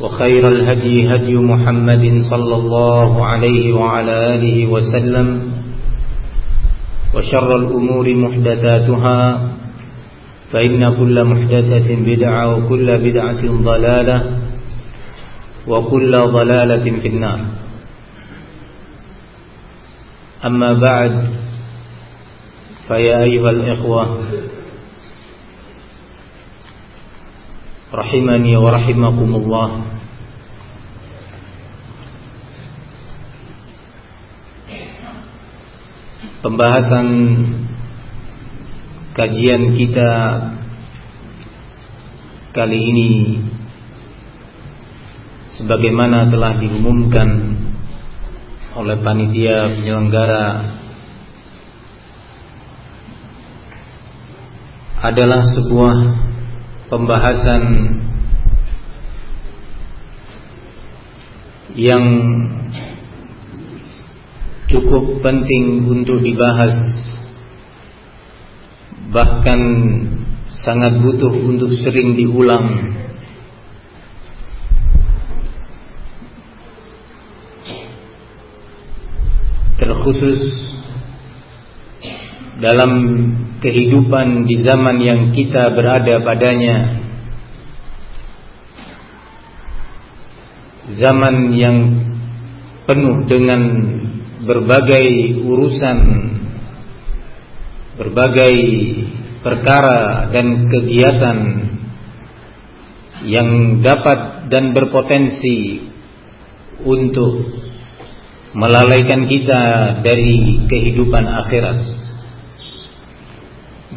وخير الهدي هدي محمد صلى الله عليه وعلى آله وسلم وشر الأمور محدثاتها فإن كل محدثة بدعة وكل بدعة ضلالة وكل ضلالة في النار. أما بعد فيا أيها الإخوة rahimani wa rahimakumullah. Pembahasan kajian kita kali ini sebagaimana telah diumumkan oleh panitia penyelenggara adalah sebuah pembahasan yang cukup penting untuk dibahas bahkan sangat butuh untuk sering diulang. Terkhusus dalam kehidupan di zaman yang kita berada padanya. Zaman yang penuh dengan berbagai urusan berbagai perkara dan kegiatan yang dapat dan berpotensi untuk melalaikan kita dari kehidupan akhirat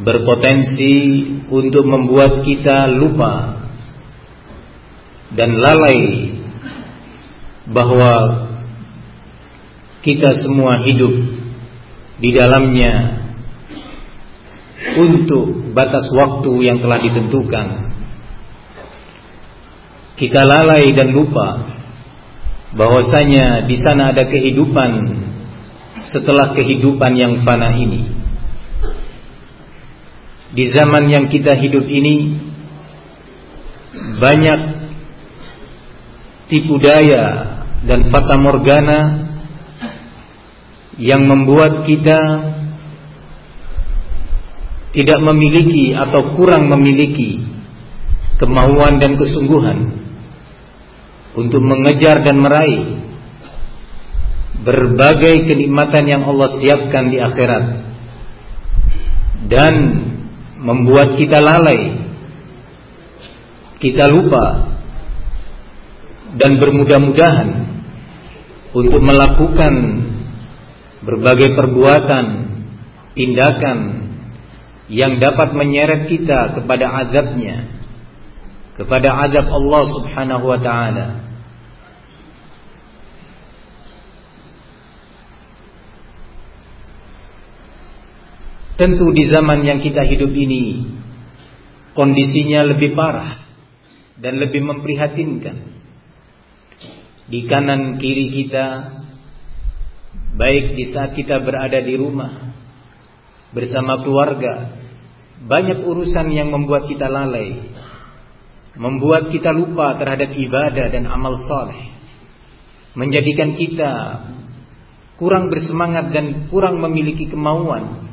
berpotensi untuk membuat kita lupa dan lalai bahwa kita semua hidup di dalamnya untuk batas waktu yang telah ditentukan. Kita lalai dan lupa bahwasanya di sana ada kehidupan setelah kehidupan yang fana ini. Di zaman yang kita hidup ini banyak tipu daya dan fata morgana yang membuat kita tidak memiliki atau kurang memiliki kemauan dan kesungguhan untuk mengejar dan meraih berbagai kenikmatan yang Allah siapkan di akhirat. Dan membuat kita lalai kita lupa dan bermudah-mudahan untuk melakukan berbagai perbuatan tindakan yang dapat menyeret kita kepada azabnya kepada azab Allah Subhanahu wa taala Tentu di zaman yang kita hidup ini kondisinya lebih parah dan lebih memprihatinkan. Di kanan kiri kita, baik di saat kita berada di rumah bersama keluarga, banyak urusan yang membuat kita lalai, membuat kita lupa terhadap ibadah dan amal saleh, menjadikan kita kurang bersemangat dan kurang memiliki kemauan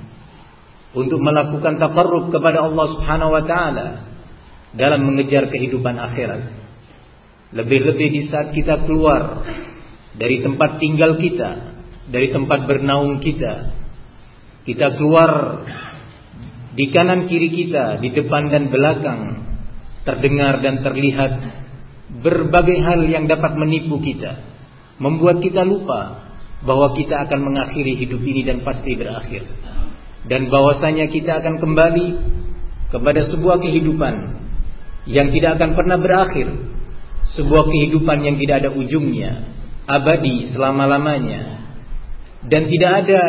untuk melakukan takarrub kepada Allah Subhanahu wa taala dalam mengejar kehidupan akhirat. Lebih-lebih di saat kita keluar dari tempat tinggal kita, dari tempat bernaung kita. Kita keluar di kanan kiri kita, di depan dan belakang, terdengar dan terlihat berbagai hal yang dapat menipu kita, membuat kita lupa bahwa kita akan mengakhiri hidup ini dan pasti berakhir. Dan bahwasanya kita akan kembali kepada sebuah kehidupan yang tidak akan pernah berakhir sebuah kehidupan yang tidak ada ujungnya, abadi selama-lamanya. Dan tidak ada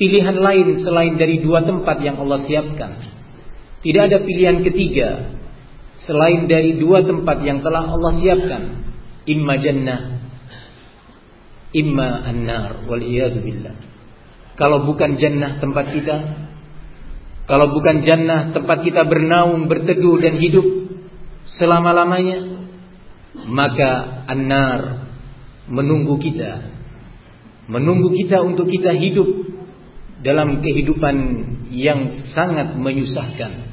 pilihan lain selain dari dua tempat yang Allah siapkan. Tidak ada pilihan ketiga selain dari dua tempat yang telah Allah siapkan. Imma jannah, imma an-nar wal billah. Kalau bukan jannah tempat kita, kalau bukan jannah tempat kita bernaung, berteduh dan hidup selama-lamanya, maka anar menunggu kita menunggu kita untuk kita hidup dalam kehidupan yang sangat menyusahkan.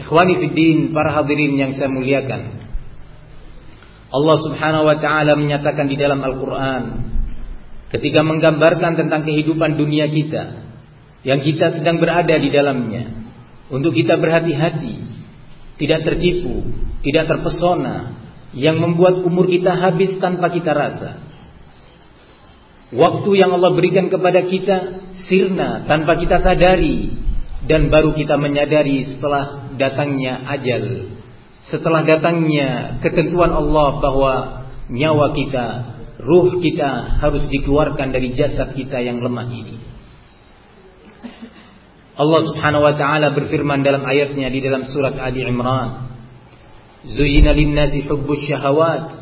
Ikhwani fiddin para hadirin yang saya muliakan Allah Subhanahu wa taala menyatakan di dalam Al-Qur'an ketika menggambarkan tentang kehidupan dunia kita yang kita sedang berada di dalamnya untuk kita berhati-hati tidak tertipu tidak terpesona yang membuat umur kita habis tanpa kita rasa. Waktu yang Allah berikan kepada kita sirna tanpa kita sadari dan baru kita menyadari setelah datangnya ajal. Setelah datangnya ketentuan Allah bahwa nyawa kita, Ruh kita harus dikeluarkan dari jasad kita yang lemah ini. Allah Subhanahu wa taala berfirman dalam ayatnya di dalam surat Ali Imran. Zuyina lin-nasi hubbus syahawat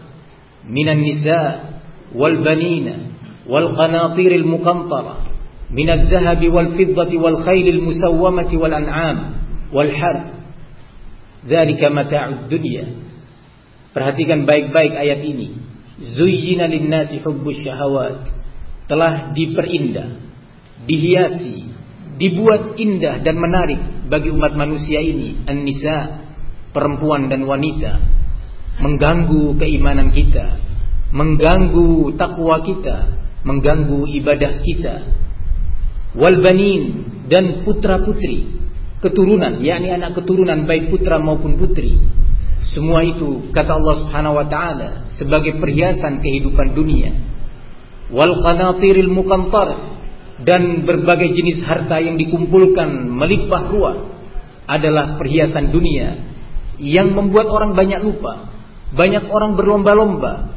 minan nisa wal banin wal qanatir al muqantara min adh-dhahabi wal fiddati wal khayl al-musawwamati wal an'am wal harth. Dzalika mata'ud dunya. Perhatikan baik-baik ayat ini. Zuyyina linnasi hubbus syahawat. Telah diperindah, dihiasi, dibuat indah dan menarik bagi umat manusia ini. An-nisa perempuan dan wanita mengganggu keimanan kita, mengganggu takwa kita, mengganggu ibadah kita. Wal banin dan putra-putri, keturunan, yakni anak keturunan baik putra maupun putri. Semua itu kata Allah Subhanahu wa taala sebagai perhiasan kehidupan dunia. Wal qanatiril muqantar dan berbagai jenis harta yang dikumpulkan melimpah ruah adalah perhiasan dunia yang membuat orang banyak lupa. Banyak orang berlomba-lomba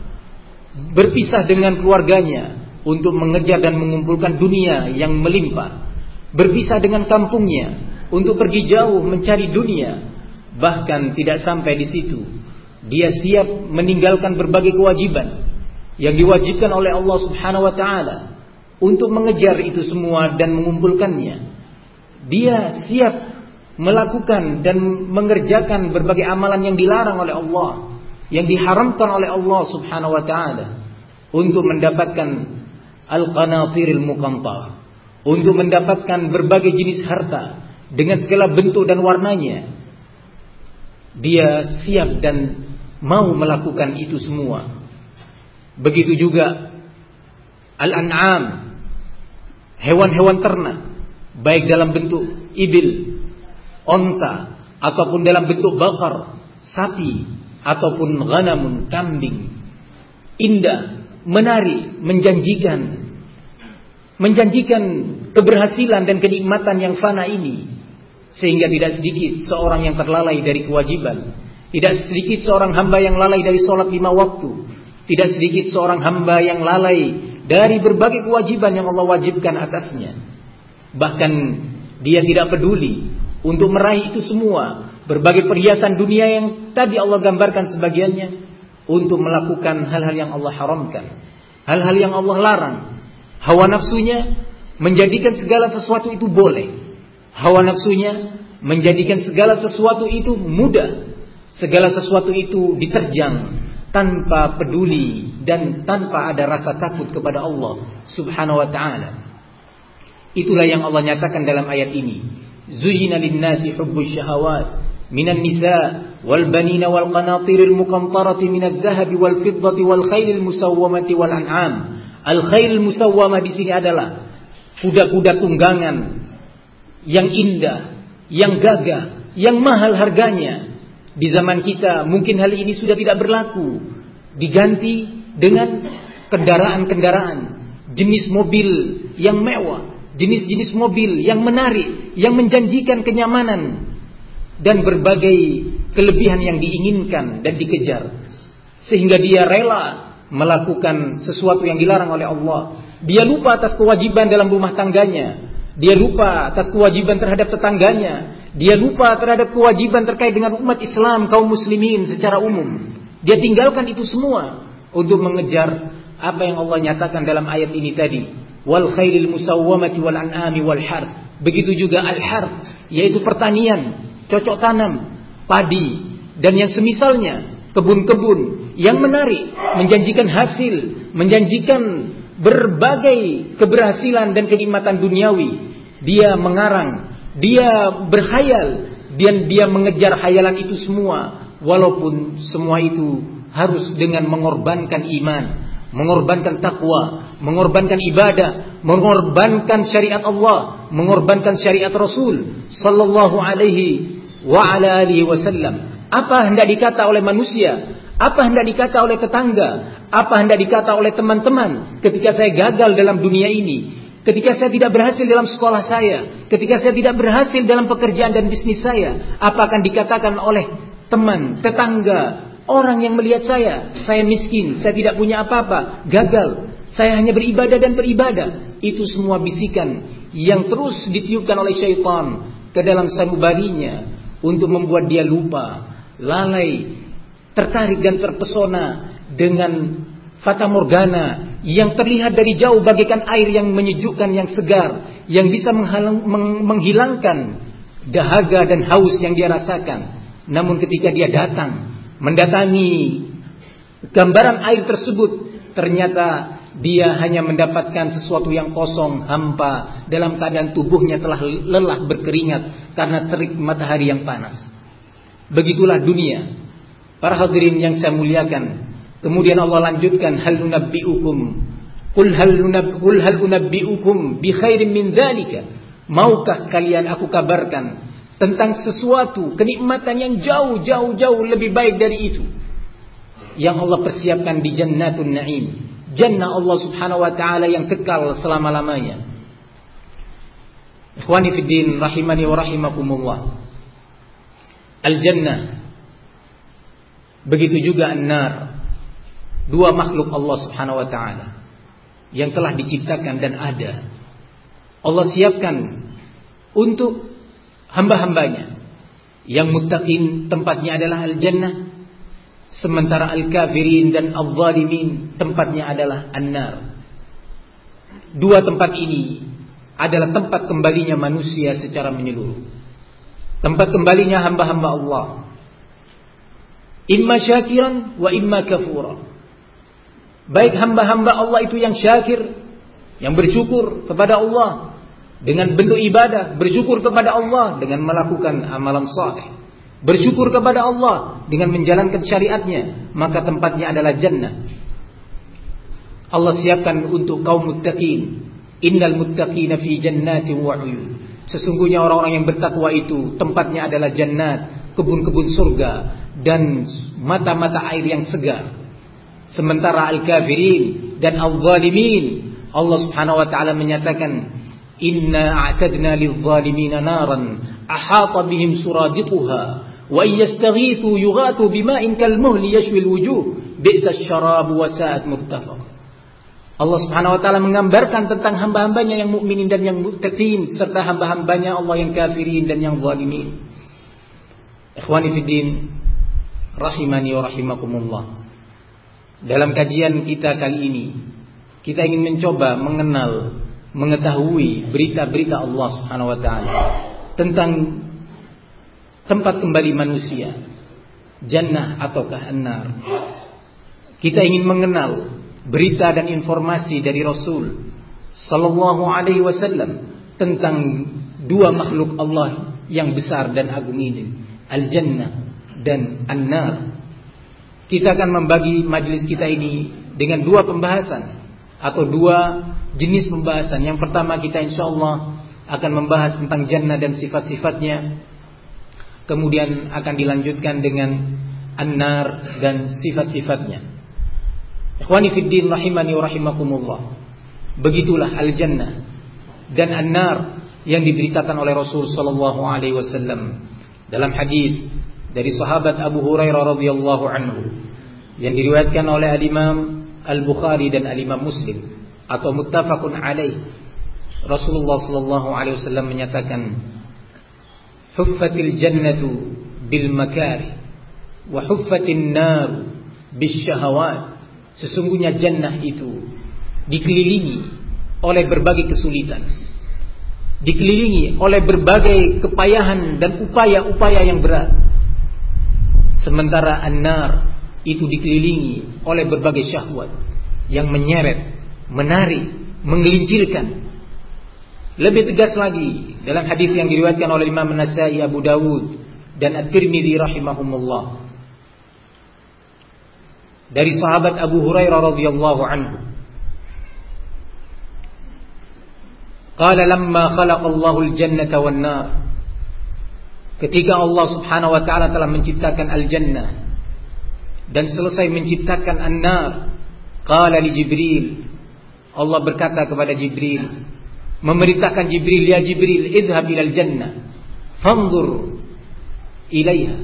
berpisah dengan keluarganya untuk mengejar dan mengumpulkan dunia yang melimpah. Berpisah dengan kampungnya untuk pergi jauh mencari dunia. Bahkan tidak sampai di situ. Dia siap meninggalkan berbagai kewajiban yang diwajibkan oleh Allah Subhanahu wa taala untuk mengejar itu semua dan mengumpulkannya. Dia siap melakukan dan mengerjakan berbagai amalan yang dilarang oleh Allah, yang diharamkan oleh Allah Subhanahu wa taala untuk mendapatkan al-qanatiril muqantar, untuk mendapatkan berbagai jenis harta dengan segala bentuk dan warnanya. Dia siap dan mau melakukan itu semua. Begitu juga al-an'am, hewan-hewan ternak, baik dalam bentuk ibil onta ataupun dalam bentuk bakar, sapi ataupun ghanamun kambing. Indah, menarik, menjanjikan menjanjikan keberhasilan dan kenikmatan yang fana ini sehingga tidak sedikit seorang yang terlalai dari kewajiban tidak sedikit seorang hamba yang lalai dari sholat lima waktu tidak sedikit seorang hamba yang lalai dari berbagai kewajiban yang Allah wajibkan atasnya bahkan dia tidak peduli untuk meraih itu semua, berbagai perhiasan dunia yang tadi Allah gambarkan sebagiannya, untuk melakukan hal-hal yang Allah haramkan, hal-hal yang Allah larang. Hawa nafsunya menjadikan segala sesuatu itu boleh. Hawa nafsunya menjadikan segala sesuatu itu mudah. Segala sesuatu itu diterjang tanpa peduli dan tanpa ada rasa takut kepada Allah Subhanahu wa taala. Itulah yang Allah nyatakan dalam ayat ini. Zuyyina lin-nasi hubbus syahawat minan nisa wal banina wal qanatiril muqantarati minadh dhahabi wal fiddati wal khailil musawwamati wal an'am. Al khailil musawwamah di sini adalah kuda-kuda tunggangan yang indah, yang gagah, yang mahal harganya di zaman kita mungkin hal ini sudah tidak berlaku. Diganti dengan kendaraan-kendaraan, jenis mobil yang mewah, jenis-jenis mobil yang menarik, yang menjanjikan kenyamanan dan berbagai kelebihan yang diinginkan dan dikejar. Sehingga dia rela melakukan sesuatu yang dilarang oleh Allah. Dia lupa atas kewajiban dalam rumah tangganya. Dia lupa atas kewajiban terhadap tetangganya. Dia lupa terhadap kewajiban terkait dengan umat Islam, kaum muslimin secara umum. Dia tinggalkan itu semua untuk mengejar apa yang Allah nyatakan dalam ayat ini tadi. Wal khairil musawwamati wal an'ami wal har. Begitu juga al har, yaitu pertanian, cocok tanam, padi dan yang semisalnya, kebun-kebun yang menarik, menjanjikan hasil, menjanjikan berbagai keberhasilan dan kenikmatan duniawi. Dia mengarang dia berhayal dan dia mengejar hayalan itu semua walaupun semua itu harus dengan mengorbankan iman, mengorbankan takwa, mengorbankan ibadah, mengorbankan syariat Allah, mengorbankan syariat Rasul sallallahu alaihi wa ala alihi wasallam. Apa hendak dikata oleh manusia? Apa hendak dikata oleh tetangga? Apa hendak dikata oleh teman-teman ketika saya gagal dalam dunia ini? Ketika saya tidak berhasil dalam sekolah saya, ketika saya tidak berhasil dalam pekerjaan dan bisnis saya, apa akan dikatakan oleh teman, tetangga, orang yang melihat saya, saya miskin, saya tidak punya apa-apa, gagal, saya hanya beribadah dan beribadah. Itu semua bisikan yang terus ditiupkan oleh syaitan ke dalam sanubarinya untuk membuat dia lupa, lalai, tertarik dan terpesona dengan fata morgana yang terlihat dari jauh bagaikan air yang menyejukkan yang segar yang bisa menghilangkan dahaga dan haus yang dia rasakan. Namun ketika dia datang mendatangi gambaran air tersebut ternyata dia hanya mendapatkan sesuatu yang kosong hampa dalam keadaan tubuhnya telah lelah berkeringat karena terik matahari yang panas. Begitulah dunia para hadirin yang saya muliakan Kemudian Allah lanjutkan hal nunabbiukum Qul hal nunab qul hal unabbiukum bi khairin min dzalika. Maukah kalian aku kabarkan tentang sesuatu kenikmatan yang jauh jauh jauh lebih baik dari itu yang Allah persiapkan di Jannatun Naim. Jannah Allah Subhanahu wa taala yang kekal selama-lamanya. Ikhwani fi din rahimani wa rahimakumullah. Al-jannah begitu juga an-nar dua makhluk Allah Subhanahu wa taala yang telah diciptakan dan ada. Allah siapkan untuk hamba-hambanya. Yang muttaqin tempatnya adalah al-jannah, sementara al-kafirin dan al-zalimin tempatnya adalah an-nar. Dua tempat ini adalah tempat kembalinya manusia secara menyeluruh. Tempat kembalinya hamba-hamba Allah. Imma syakiran wa imma kafura. Baik hamba-hamba Allah itu yang syakir, yang bersyukur kepada Allah dengan bentuk ibadah, bersyukur kepada Allah dengan melakukan amalan saleh. Bersyukur kepada Allah dengan menjalankan syariatnya, maka tempatnya adalah jannah. Allah siapkan untuk kaum muttaqin. Innal muttaqina fi jannatin wa uyun. Sesungguhnya orang-orang yang bertakwa itu tempatnya adalah jannat, kebun-kebun surga dan mata-mata air yang segar. Sementara al-kafirin dan al-zalimin Allah Subhanahu wa taala menyatakan inna a'tadna lil-zalimina naran ahata bihim suradiquha wa yastaghithu yughatu bima'in kalmuhli yashwi al-wujuh bi'sa asy-syarab wa sa'at murtafaq Allah Subhanahu wa taala menggambarkan tentang hamba-hambanya yang mukminin dan yang muttaqin serta hamba-hambanya Allah yang kafirin dan yang zalimin. Ikhwani rahimani wa rahimakumullah. Dalam kajian kita kali ini kita ingin mencoba mengenal, mengetahui berita-berita Allah Subhanahu wa taala tentang tempat kembali manusia, jannah ataukah an-nar. Kita ingin mengenal berita dan informasi dari Rasul sallallahu alaihi wasallam tentang dua makhluk Allah yang besar dan agung ini, al-jannah dan an-nar. Kita akan membagi majlis kita ini dengan dua pembahasan atau dua jenis pembahasan. Yang pertama kita insya Allah akan membahas tentang jannah dan sifat-sifatnya. Kemudian akan dilanjutkan dengan an-nar dan sifat-sifatnya. Ikhwani fiddin rahimani wa rahimakumullah. Begitulah al-jannah dan an-nar yang diberitakan oleh Rasul sallallahu alaihi wasallam dalam hadis dari sahabat Abu Hurairah radhiyallahu anhu yang diriwayatkan oleh al-Imam Al-Bukhari dan Al-Imam Muslim atau muttafaqun alaih. Rasulullah sallallahu alaihi wasallam menyatakan huffatil jannatu bil makari wa huffatin nar bis syahawat. Sesungguhnya jannah itu dikelilingi oleh berbagai kesulitan. Dikelilingi oleh berbagai kepayahan dan upaya-upaya yang berat. Sementara an-nar itu dikelilingi oleh berbagai syahwat yang menyeret, menarik, menggelincirkan. Lebih tegas lagi dalam hadis yang diriwayatkan oleh Imam Nasai, Abu Dawud dan At-Tirmidzi rahimahumullah. Dari sahabat Abu Hurairah radhiyallahu anhu. Qala lamma khalaqa Allahu al-jannata wan nar. Ketika Allah Subhanahu wa taala telah menciptakan al-jannah dan selesai menciptakan an-nar qala li jibril Allah berkata kepada jibril memerintahkan jibril ya jibril idhhab ilal jannah fanzur ilaiha.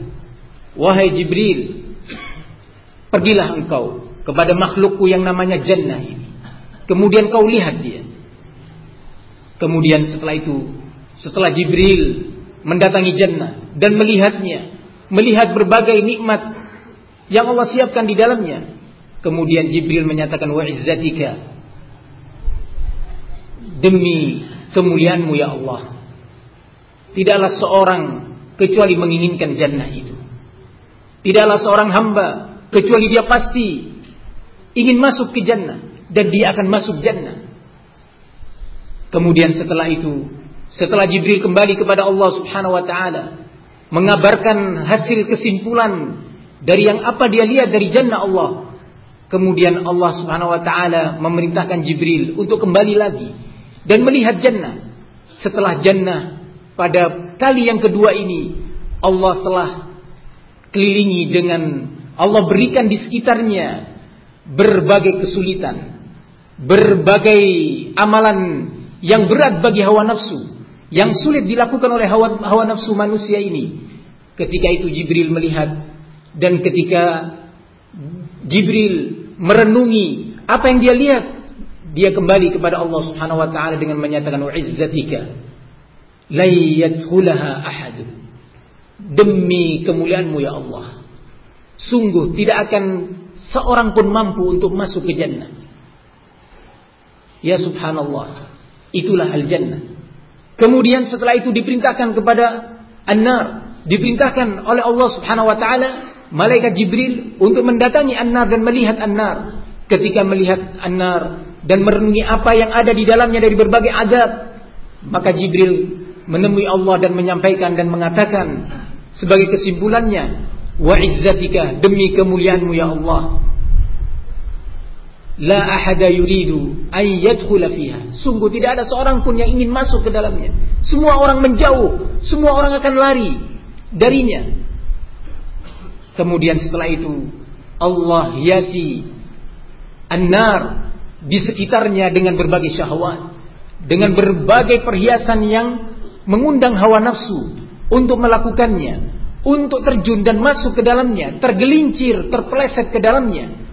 Wahai jibril pergilah engkau kepada makhlukku yang namanya jannah ini. Kemudian kau lihat dia. Kemudian setelah itu setelah jibril mendatangi jannah dan melihatnya melihat berbagai nikmat yang Allah siapkan di dalamnya. Kemudian Jibril menyatakan wa izzatika demi kemuliaanmu ya Allah. Tidaklah seorang kecuali menginginkan jannah itu. Tidaklah seorang hamba kecuali dia pasti ingin masuk ke jannah dan dia akan masuk jannah. Kemudian setelah itu, setelah Jibril kembali kepada Allah Subhanahu wa taala mengabarkan hasil kesimpulan dari yang apa dia lihat dari jannah Allah. Kemudian Allah Subhanahu wa taala memerintahkan Jibril untuk kembali lagi dan melihat jannah. Setelah jannah pada kali yang kedua ini Allah telah kelilingi dengan Allah berikan di sekitarnya berbagai kesulitan, berbagai amalan yang berat bagi hawa nafsu, yang sulit dilakukan oleh hawa, hawa nafsu manusia ini. Ketika itu Jibril melihat dan ketika Jibril merenungi apa yang dia lihat, dia kembali kepada Allah Subhanahu wa taala dengan menyatakan izzatika la ahad. Demi kemuliaanmu ya Allah. Sungguh tidak akan seorang pun mampu untuk masuk ke jannah. Ya subhanallah. Itulah al-jannah. Kemudian setelah itu diperintahkan kepada an-nar, diperintahkan oleh Allah Subhanahu wa taala malaikat Jibril untuk mendatangi An-Nar dan melihat An-Nar. Ketika melihat An-Nar dan merenungi apa yang ada di dalamnya dari berbagai adab, maka Jibril menemui Allah dan menyampaikan dan mengatakan sebagai kesimpulannya, "Wa izzatika demi kemuliaanmu ya Allah, la ahada yuridu an yadkhula fiha." Sungguh tidak ada seorang pun yang ingin masuk ke dalamnya. Semua orang menjauh, semua orang akan lari darinya. Kemudian setelah itu Allah hiasi an-nar di sekitarnya dengan berbagai syahwat, dengan berbagai perhiasan yang mengundang hawa nafsu untuk melakukannya, untuk terjun dan masuk ke dalamnya, tergelincir, terpeleset ke dalamnya.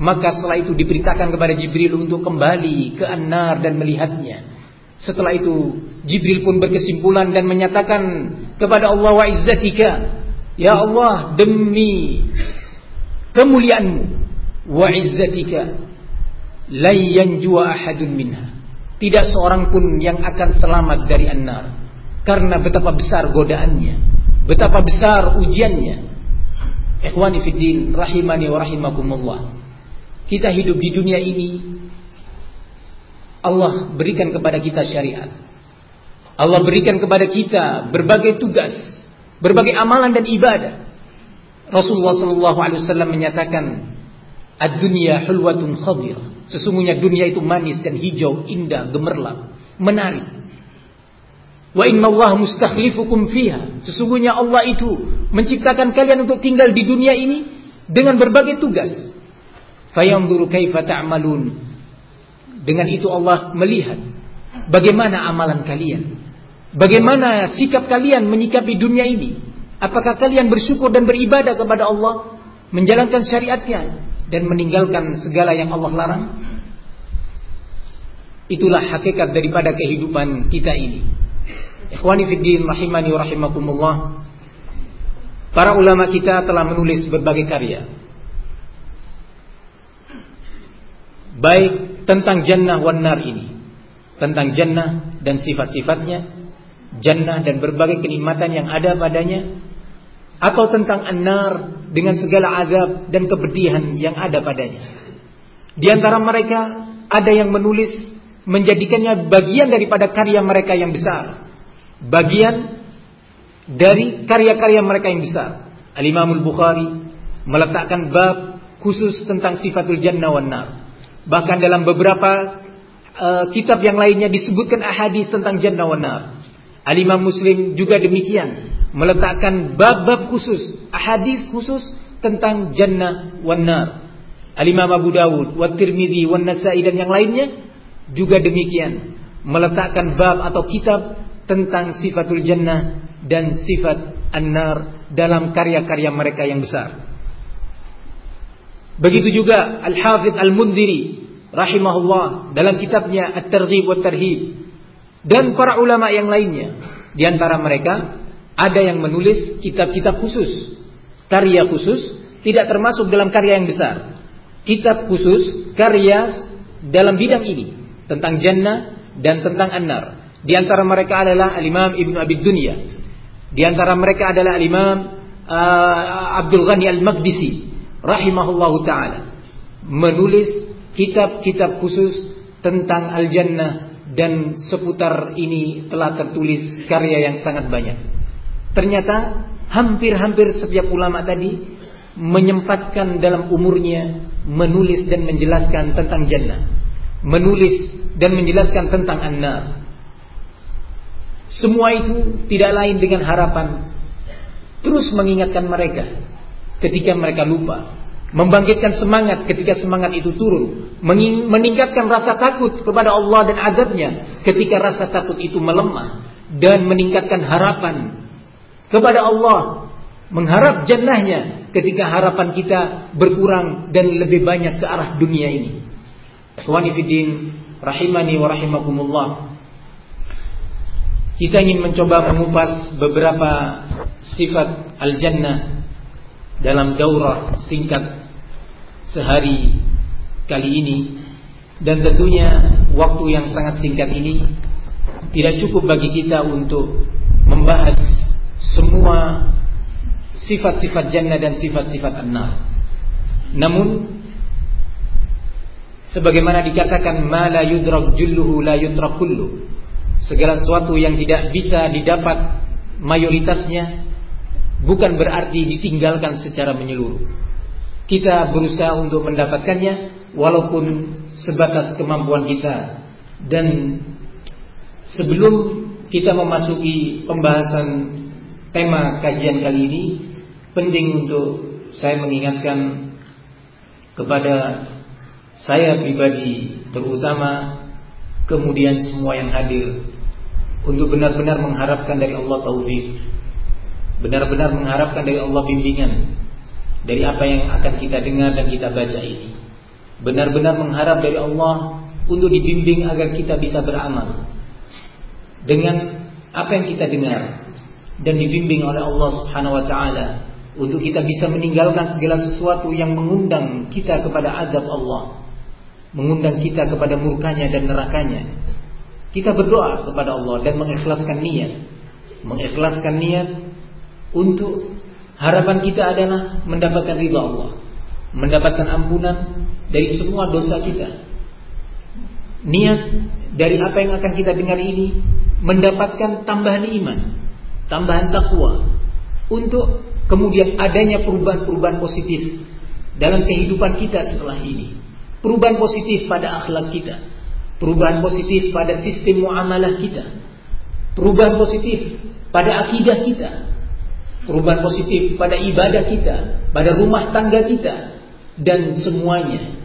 Maka setelah itu diperintahkan kepada Jibril untuk kembali ke an-nar dan melihatnya. Setelah itu Jibril pun berkesimpulan dan menyatakan kepada Allah wa izzatika Ya Allah demi kemuliaanmu wa izzatika la yanjua ahadun minha. Tidak seorang pun yang akan selamat dari an-nar karena betapa besar godaannya, betapa besar ujiannya. Ikhwani fiddin rahimani wa rahimakumullah. Kita hidup di dunia ini Allah berikan kepada kita syariat. Allah berikan kepada kita berbagai tugas, berbagai amalan dan ibadah. Rasulullah sallallahu alaihi wasallam menyatakan, "Ad-dunya hulwatun khadir." Sesungguhnya dunia itu manis dan hijau, indah, gemerlap, menarik. Wa inna Allah mustakhlifukum fiha. Sesungguhnya Allah itu menciptakan kalian untuk tinggal di dunia ini dengan berbagai tugas. Fayanzuru kaifa ta'malun. Dengan itu Allah melihat bagaimana amalan kalian. Bagaimana sikap kalian menyikapi dunia ini. Apakah kalian bersyukur dan beribadah kepada Allah, menjalankan syariatnya dan meninggalkan segala yang Allah larang? Itulah hakikat daripada kehidupan kita ini. Ikhwani fiddin rahimani wa rahimakumullah. Para ulama kita telah menulis berbagai karya. Baik tentang jannah wan nar ini. Tentang jannah dan sifat-sifatnya. Jannah dan berbagai kenikmatan yang ada padanya. Atau tentang an-nar dengan segala azab dan kepedihan yang ada padanya. Di antara mereka ada yang menulis menjadikannya bagian daripada karya mereka yang besar. Bagian dari karya-karya mereka yang besar. Al-Imamul Bukhari meletakkan bab khusus tentang sifatul jannah wan nar. Bahkan dalam beberapa uh, kitab yang lainnya disebutkan ahadis tentang jannah wan nar. Al-Imam Muslim juga demikian meletakkan bab-bab khusus, ahadis khusus tentang jannah wan nar. Al-Imam Abu Dawud, wa Tirmidzi, wa Nasa'i dan yang lainnya juga demikian meletakkan bab atau kitab tentang sifatul jannah dan sifat an-nar dalam karya-karya mereka yang besar. Begitu juga Al-Hafidh Al-Mundhiri rahimahullah dalam kitabnya At-Targhib wa Tarhib dan para ulama yang lainnya. Di antara mereka ada yang menulis kitab-kitab khusus, karya khusus, tidak termasuk dalam karya yang besar. Kitab khusus, karya dalam bidang ini tentang jannah dan tentang an-nar. Di antara mereka adalah Al-Imam Ibnu Abi Dunya. Di antara mereka adalah Al-Imam uh, Abdul Ghani Al-Maqdisi rahimahullahu taala menulis kitab-kitab khusus tentang al-jannah dan seputar ini telah tertulis karya yang sangat banyak. Ternyata hampir-hampir setiap ulama tadi menyempatkan dalam umurnya menulis dan menjelaskan tentang jannah, menulis dan menjelaskan tentang an-nar. Semua itu tidak lain dengan harapan terus mengingatkan mereka ketika mereka lupa, membangkitkan semangat ketika semangat itu turun, meningkatkan rasa takut kepada Allah dan adabnya ketika rasa takut itu melemah dan meningkatkan harapan kepada Allah, mengharap jannahnya ketika harapan kita berkurang dan lebih banyak ke arah dunia ini. Ikhwani rahimani wa rahimakumullah. Kita ingin mencoba mengupas beberapa sifat al-jannah dalam daurah singkat sehari kali ini. Dan tentunya waktu yang sangat singkat ini tidak cukup bagi kita untuk membahas semua sifat-sifat jannah dan sifat-sifat an-nar. Namun sebagaimana dikatakan mala yudrak julluhu la yudrak kullu. Segala sesuatu yang tidak bisa didapat mayoritasnya bukan berarti ditinggalkan secara menyeluruh kita berusaha untuk mendapatkannya walaupun sebatas kemampuan kita. Dan sebelum kita memasuki pembahasan tema kajian kali ini penting untuk saya mengingatkan kepada saya pribadi terutama kemudian semua yang hadir untuk benar-benar mengharapkan dari Allah taufik. Benar-benar mengharapkan dari Allah bimbingan dari apa yang akan kita dengar dan kita baca ini benar-benar mengharap dari Allah untuk dibimbing agar kita bisa beramal dengan apa yang kita dengar dan dibimbing oleh Allah Subhanahu wa taala untuk kita bisa meninggalkan segala sesuatu yang mengundang kita kepada adab Allah, mengundang kita kepada murkanya dan nerakanya. Kita berdoa kepada Allah dan mengikhlaskan niat, mengikhlaskan niat untuk harapan kita adalah mendapatkan ridha Allah, mendapatkan ampunan dari semua dosa kita. Niat dari apa yang akan kita dengar ini mendapatkan tambahan iman, tambahan takwa untuk kemudian adanya perubahan-perubahan positif dalam kehidupan kita setelah ini. Perubahan positif pada akhlak kita, perubahan positif pada sistem muamalah kita, perubahan positif pada akidah kita, perubahan positif pada ibadah kita, pada rumah tangga kita, dan semuanya.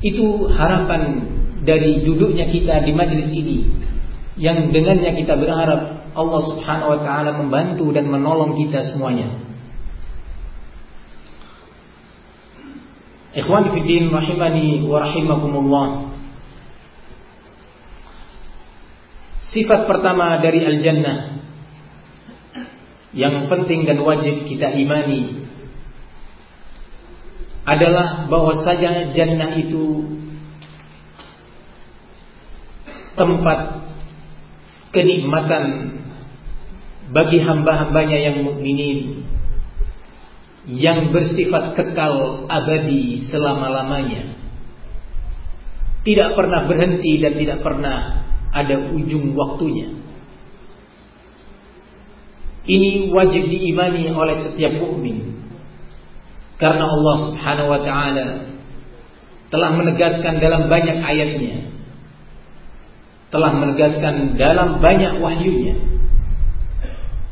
Itu harapan dari duduknya kita di majelis ini yang dengannya kita berharap Allah Subhanahu wa taala membantu dan menolong kita semuanya. Ikhwan fiddin rahimani wa rahimakumullah. Sifat pertama dari al-jannah yang penting dan wajib kita imani adalah bahwa saja jannah itu tempat kenikmatan bagi hamba-hambanya yang mukminin yang bersifat kekal abadi selama-lamanya. Tidak pernah berhenti dan tidak pernah ada ujung waktunya. Ini wajib diimani oleh setiap mukmin. Karena Allah Subhanahu wa taala telah menegaskan dalam banyak ayatnya telah menegaskan dalam banyak wahyunya.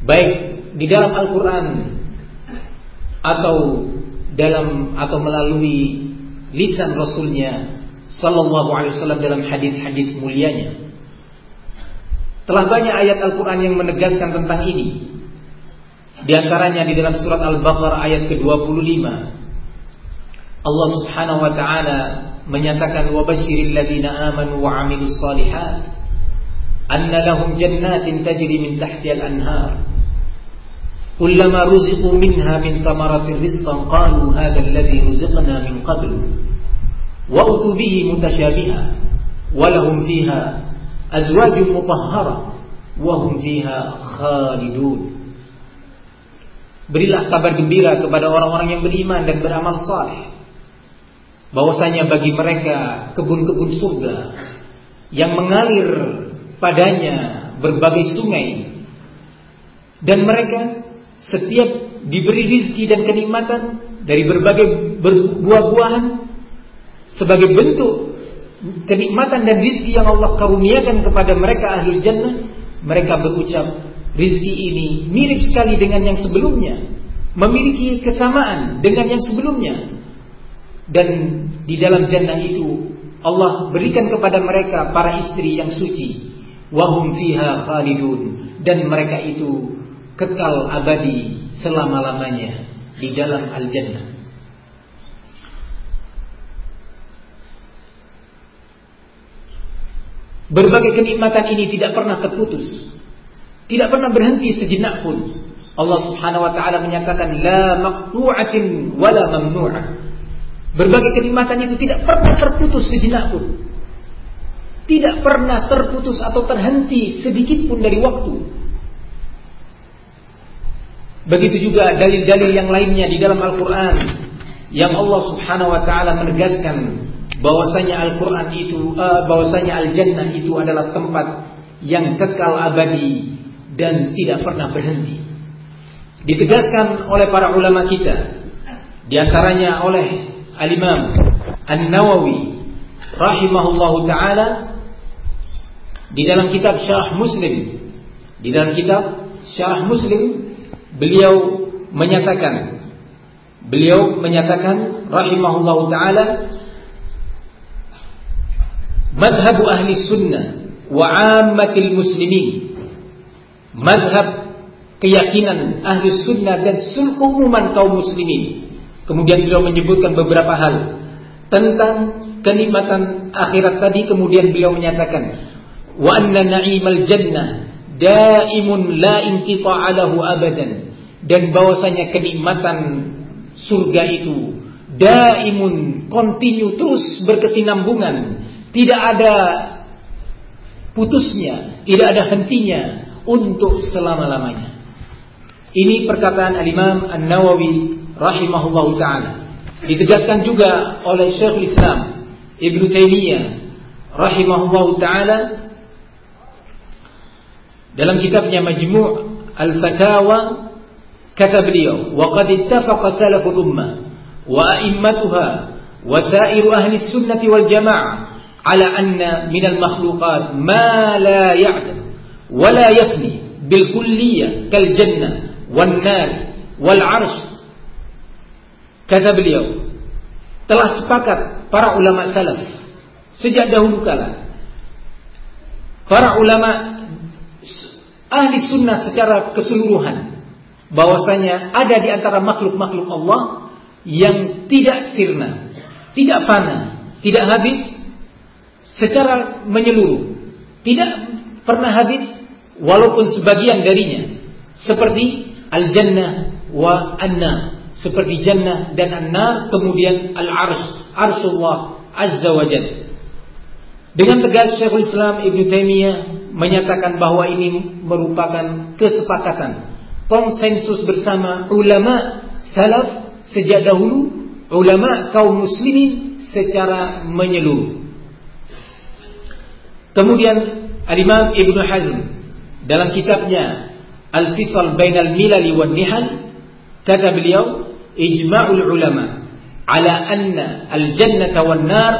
Baik di dalam Al-Quran atau dalam atau melalui lisan Rasulnya Sallallahu Alaihi Wasallam dalam hadis-hadis mulianya. Telah banyak ayat Al-Quran yang menegaskan tentang ini di antaranya di dalam surat Al-Baqarah ayat ke-25 Allah Subhanahu wa taala menyatakan wabashiril ladina amanu wa amilus salihat anna lahum jannatin tajri min tahtiha al-anhar kullama ruziqu minha min thamaratir rizqan qalu hadha alladhi ruziqna min qablu wa utu bihi mutasyabiha wa lahum fiha azwajun mutahhara wa hum fiha khalidun Berilah kabar gembira kepada orang-orang yang beriman dan beramal saleh. Bahwasanya bagi mereka kebun-kebun surga yang mengalir padanya berbagai sungai. Dan mereka setiap diberi rizki dan kenikmatan dari berbagai buah-buahan sebagai bentuk kenikmatan dan rizki yang Allah karuniakan kepada mereka ahli jannah mereka berucap rizki ini mirip sekali dengan yang sebelumnya. Memiliki kesamaan dengan yang sebelumnya. Dan di dalam jannah itu Allah berikan kepada mereka para istri yang suci. Wahum fiha khalidun. Dan mereka itu kekal abadi selama-lamanya di dalam al-jannah. Berbagai kenikmatan ini tidak pernah terputus. Tidak pernah berhenti sejenak pun. Allah Subhanahu wa taala menyatakan la maqtu'atin wala mamnu'ah. Berbagai kenikmatan itu tidak pernah terputus sejenak pun. Tidak pernah terputus atau terhenti sedikit pun dari waktu. Begitu juga dalil-dalil yang lainnya di dalam Al-Quran yang Allah Subhanahu Wa Taala menegaskan bahwasanya Al-Quran itu, uh, bahwasanya Al-Jannah itu adalah tempat yang kekal abadi dan tidak pernah berhenti. Ditegaskan oleh para ulama kita, di antaranya oleh Al-Imam An-Nawawi rahimahullahu taala di dalam kitab Syarah Muslim di dalam kitab Syarah Muslim beliau menyatakan beliau menyatakan rahimahullahu taala madhab ahli sunnah wa ammatil muslimin madhab keyakinan ahli sunnah dan seluruh umuman kaum muslimin. Kemudian beliau menyebutkan beberapa hal tentang kenikmatan akhirat tadi. Kemudian beliau menyatakan, wa anna na'imal jannah daimun la inqita'alahu abadan. Dan bahwasanya kenikmatan surga itu daimun kontinu terus berkesinambungan. Tidak ada putusnya tidak ada hentinya untuk selama-lamanya. Ini perkataan al-Imam An-Nawawi rahimahullah taala. Ditegaskan juga oleh Syekh Islam Ibnu Taimiyah rahimahullah taala dalam kitabnya Majmu' Al-Fatawa kata beliau wa qad ittafaqa salaful ummah wa a'immatuha wa sa'iru ahli sunnati wal jamaah ala anna min al makhluqat ma la ya'dam kal jannah wan nar wal arsh. Kata beliau telah sepakat para ulama salaf sejak dahulu kala. Para ulama ahli sunnah secara keseluruhan bahwasanya ada di antara makhluk-makhluk Allah yang tidak sirna, tidak fana, tidak habis secara menyeluruh, tidak pernah habis walaupun sebagian darinya seperti al-jannah wa anna seperti jannah dan an-nar kemudian al-arsh arsullah azza wa jalla dengan tegas Syekhul Islam Ibn Taimiyah menyatakan bahwa ini merupakan kesepakatan konsensus bersama ulama salaf sejak dahulu, ulama kaum muslimin secara menyeluruh. Kemudian Al-Imam Ibnu Hazm dalam kitabnya Al-Fisal Bainal Milali wan Nihal kata beliau ijma'ul ulama ala anna al-jannata wan nar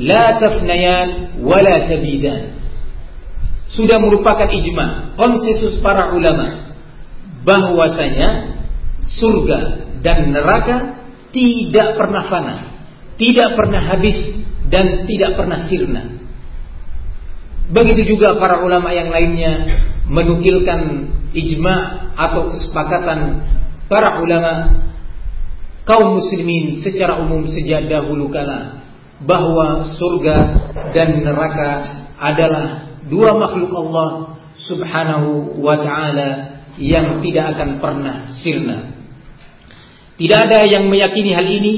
la tafnayan wa la tabidan sudah merupakan ijma konsensus para ulama bahwasanya surga dan neraka tidak pernah fana, tidak pernah habis dan tidak pernah sirna. Begitu juga para ulama yang lainnya menukilkan ijma atau kesepakatan para ulama kaum muslimin secara umum sejak dahulu kala bahwa surga dan neraka adalah dua makhluk Allah Subhanahu wa taala yang tidak akan pernah sirna. Tidak ada yang meyakini hal ini,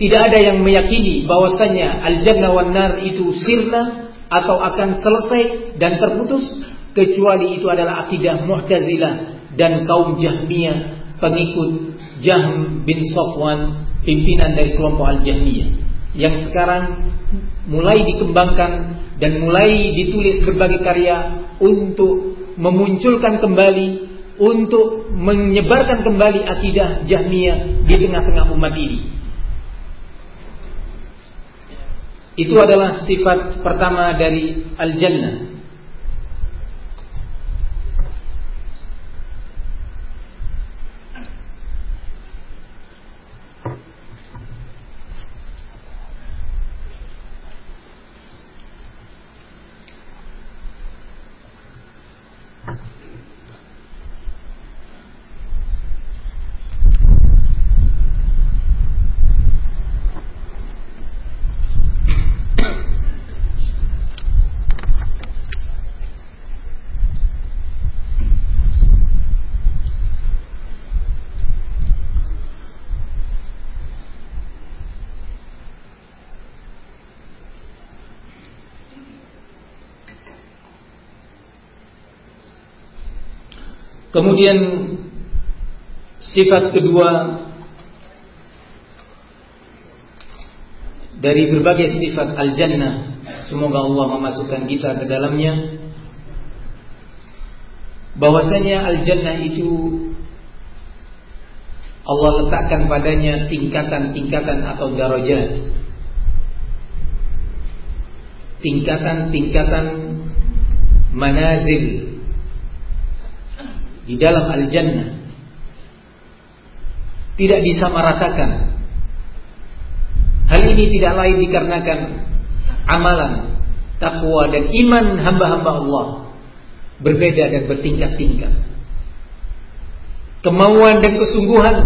tidak ada yang meyakini bahwasanya al-jannah wan nar itu sirna atau akan selesai dan terputus kecuali itu adalah akidah Mu'tazilah dan kaum Jahmiyah pengikut Jahm bin Safwan pimpinan dari kelompok Al-Jahmiyah yang sekarang mulai dikembangkan dan mulai ditulis berbagai karya untuk memunculkan kembali untuk menyebarkan kembali akidah Jahmiyah di tengah-tengah umat ini. Itu adalah sifat pertama dari al-jannah. Kemudian sifat kedua dari berbagai sifat al-jannah semoga Allah memasukkan kita ke dalamnya. Bahwasanya al-jannah itu Allah letakkan padanya tingkatan-tingkatan atau darajat. Tingkatan-tingkatan manazil di dalam al-jannah tidak disamaratakan. Hal ini tidak lain dikarenakan amalan, takwa dan iman hamba-hamba Allah berbeda dan bertingkat-tingkat. Kemauan dan kesungguhan,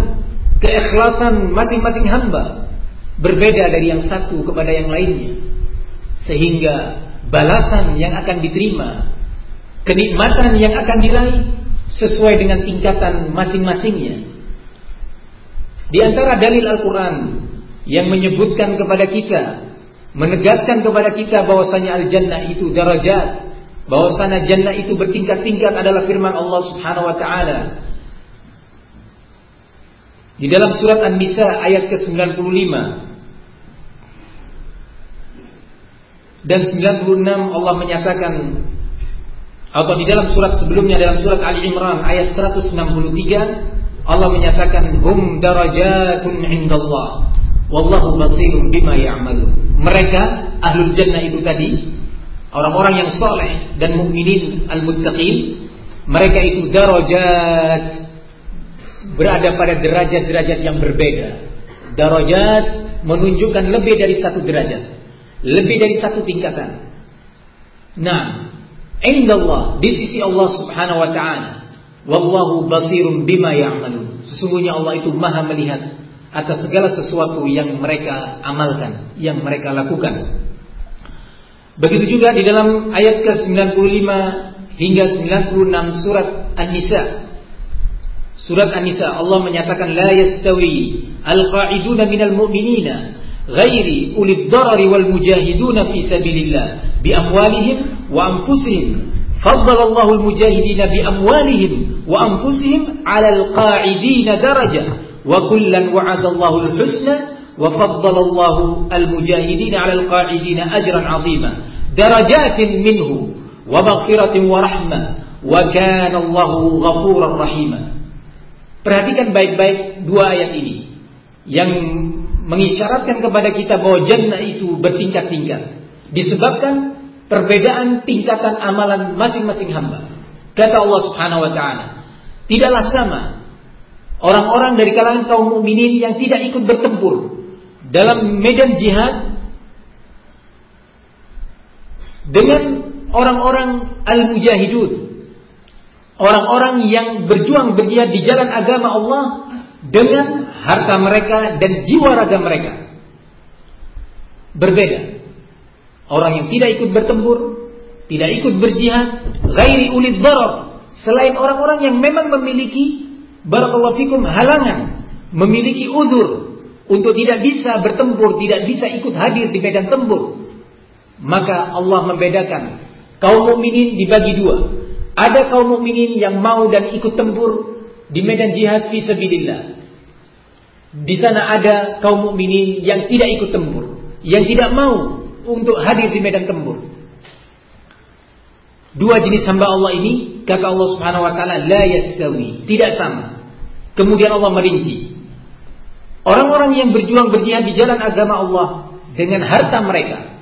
keikhlasan masing-masing hamba berbeda dari yang satu kepada yang lainnya. Sehingga balasan yang akan diterima, kenikmatan yang akan diraih sesuai dengan tingkatan masing-masingnya. Di antara dalil Al-Quran yang menyebutkan kepada kita, menegaskan kepada kita bahwasanya al-jannah itu darajat, bahwasanya jannah itu bertingkat-tingkat adalah firman Allah Subhanahu wa taala. Di dalam surat An-Nisa ayat ke-95 dan 96 Allah menyatakan atau di dalam surat sebelumnya dalam surat Ali Imran ayat 163 Allah menyatakan hum darajatun indallah wallahu basirun bima ya'malu. Mereka ahlul jannah itu tadi orang-orang yang soleh dan mukminin al-muttaqin mereka itu darajat berada pada derajat-derajat yang berbeda. Darajat menunjukkan lebih dari satu derajat, lebih dari satu tingkatan. Nah, indallah di sisi Allah Subhanahu wa taala Wallahu basirun bima ya'malun. Sesungguhnya Allah itu maha melihat atas segala sesuatu yang mereka amalkan, yang mereka lakukan. Begitu juga di dalam ayat ke-95 hingga 96 surat An-Nisa. Surat An-Nisa Allah menyatakan la yastawi al-qa'iduna minal mu'minina darari wal mujahiduna fi sabilillah bi amwalihim wa anfusihim فضل الله المجاهدين بأموالهم وأنفسهم على القاعدين درجة. وكلا وعد الله الحسنى وفضل الله المجاهدين على القاعدين أجرا عظيما. درجات منه ومغفرة ورحمة وكان الله غفورا رحيما. Perhatikan baik-baik dua ayat ini. Yang mengisyaratkan kepada kita bahwa jannah itu bertingkat-tingkat. Disebabkan perbedaan tingkatan amalan masing-masing hamba. Kata Allah Subhanahu wa taala, tidaklah sama orang-orang dari kalangan kaum mukminin yang tidak ikut bertempur dalam medan jihad dengan orang-orang al-mujahidun. Orang-orang yang berjuang berjihad di jalan agama Allah dengan harta mereka dan jiwa raga mereka. Berbeda. Orang yang tidak ikut bertempur, tidak ikut berjihad, ghairi ulid darar, selain orang-orang yang memang memiliki barakallahu fikum halangan, memiliki udur untuk tidak bisa bertempur, tidak bisa ikut hadir di medan tempur. Maka Allah membedakan kaum mukminin dibagi dua. Ada kaum mukminin yang mau dan ikut tempur di medan jihad fi sabilillah. Di sana ada kaum mukminin yang tidak ikut tempur, yang tidak mau untuk hadir di medan tempur. Dua jenis hamba Allah ini kata Allah Subhanahu wa taala la yastawi, tidak sama. Kemudian Allah merinci. Orang-orang yang berjuang berjihad di jalan agama Allah dengan harta mereka,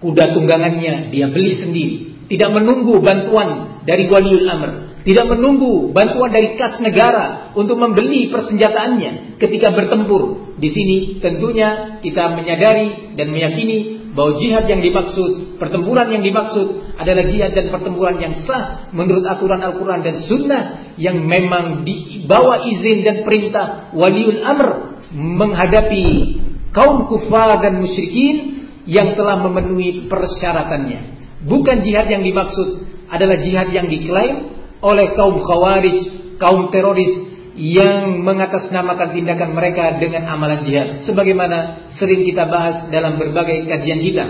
kuda tunggangannya dia beli sendiri, tidak menunggu bantuan dari waliul amr, tidak menunggu bantuan dari kas negara untuk membeli persenjataannya ketika bertempur. Di sini tentunya kita menyadari dan meyakini bahwa jihad yang dimaksud, pertempuran yang dimaksud adalah jihad dan pertempuran yang sah menurut aturan Al-Quran dan Sunnah yang memang dibawa izin dan perintah waliul amr menghadapi kaum kufar dan musyrikin yang telah memenuhi persyaratannya. Bukan jihad yang dimaksud adalah jihad yang diklaim oleh kaum khawarij, kaum teroris yang mengatasnamakan tindakan mereka dengan amalan jihad sebagaimana sering kita bahas dalam berbagai kajian kita.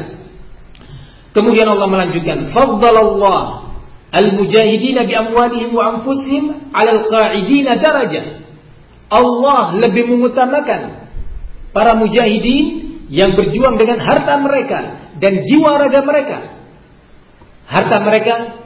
Kemudian Allah melanjutkan, "Faddalallah al-mujahidina bi amwalihim wa anfusihim 'alal qa'idina darajah." Allah lebih mengutamakan para mujahidin yang berjuang dengan harta mereka dan jiwa raga mereka. Harta mereka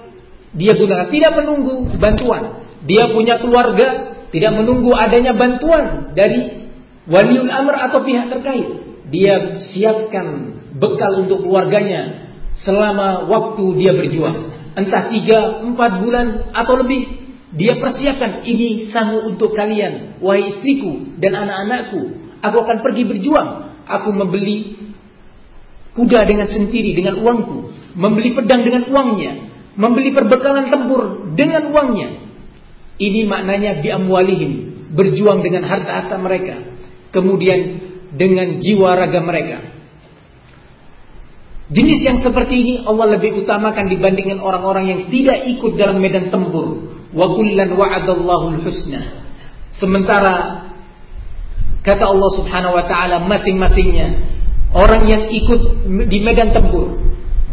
dia gunakan tidak menunggu bantuan. Dia punya keluarga tidak menunggu adanya bantuan dari waliul amr atau pihak terkait. Dia siapkan bekal untuk keluarganya selama waktu dia berjuang. Entah tiga, empat bulan atau lebih. Dia persiapkan ini sanggup untuk kalian, wahai istriku dan anak-anakku. Aku akan pergi berjuang. Aku membeli kuda dengan sendiri dengan uangku, membeli pedang dengan uangnya, membeli perbekalan tempur dengan uangnya, ini maknanya biamwalihim, berjuang dengan harta-harta mereka. Kemudian dengan jiwa raga mereka. Jenis yang seperti ini Allah lebih utamakan dibandingkan orang-orang yang tidak ikut dalam medan tempur. wa kullan wa'adallahu husna. Sementara kata Allah Subhanahu wa taala masing-masingnya orang yang ikut di medan tempur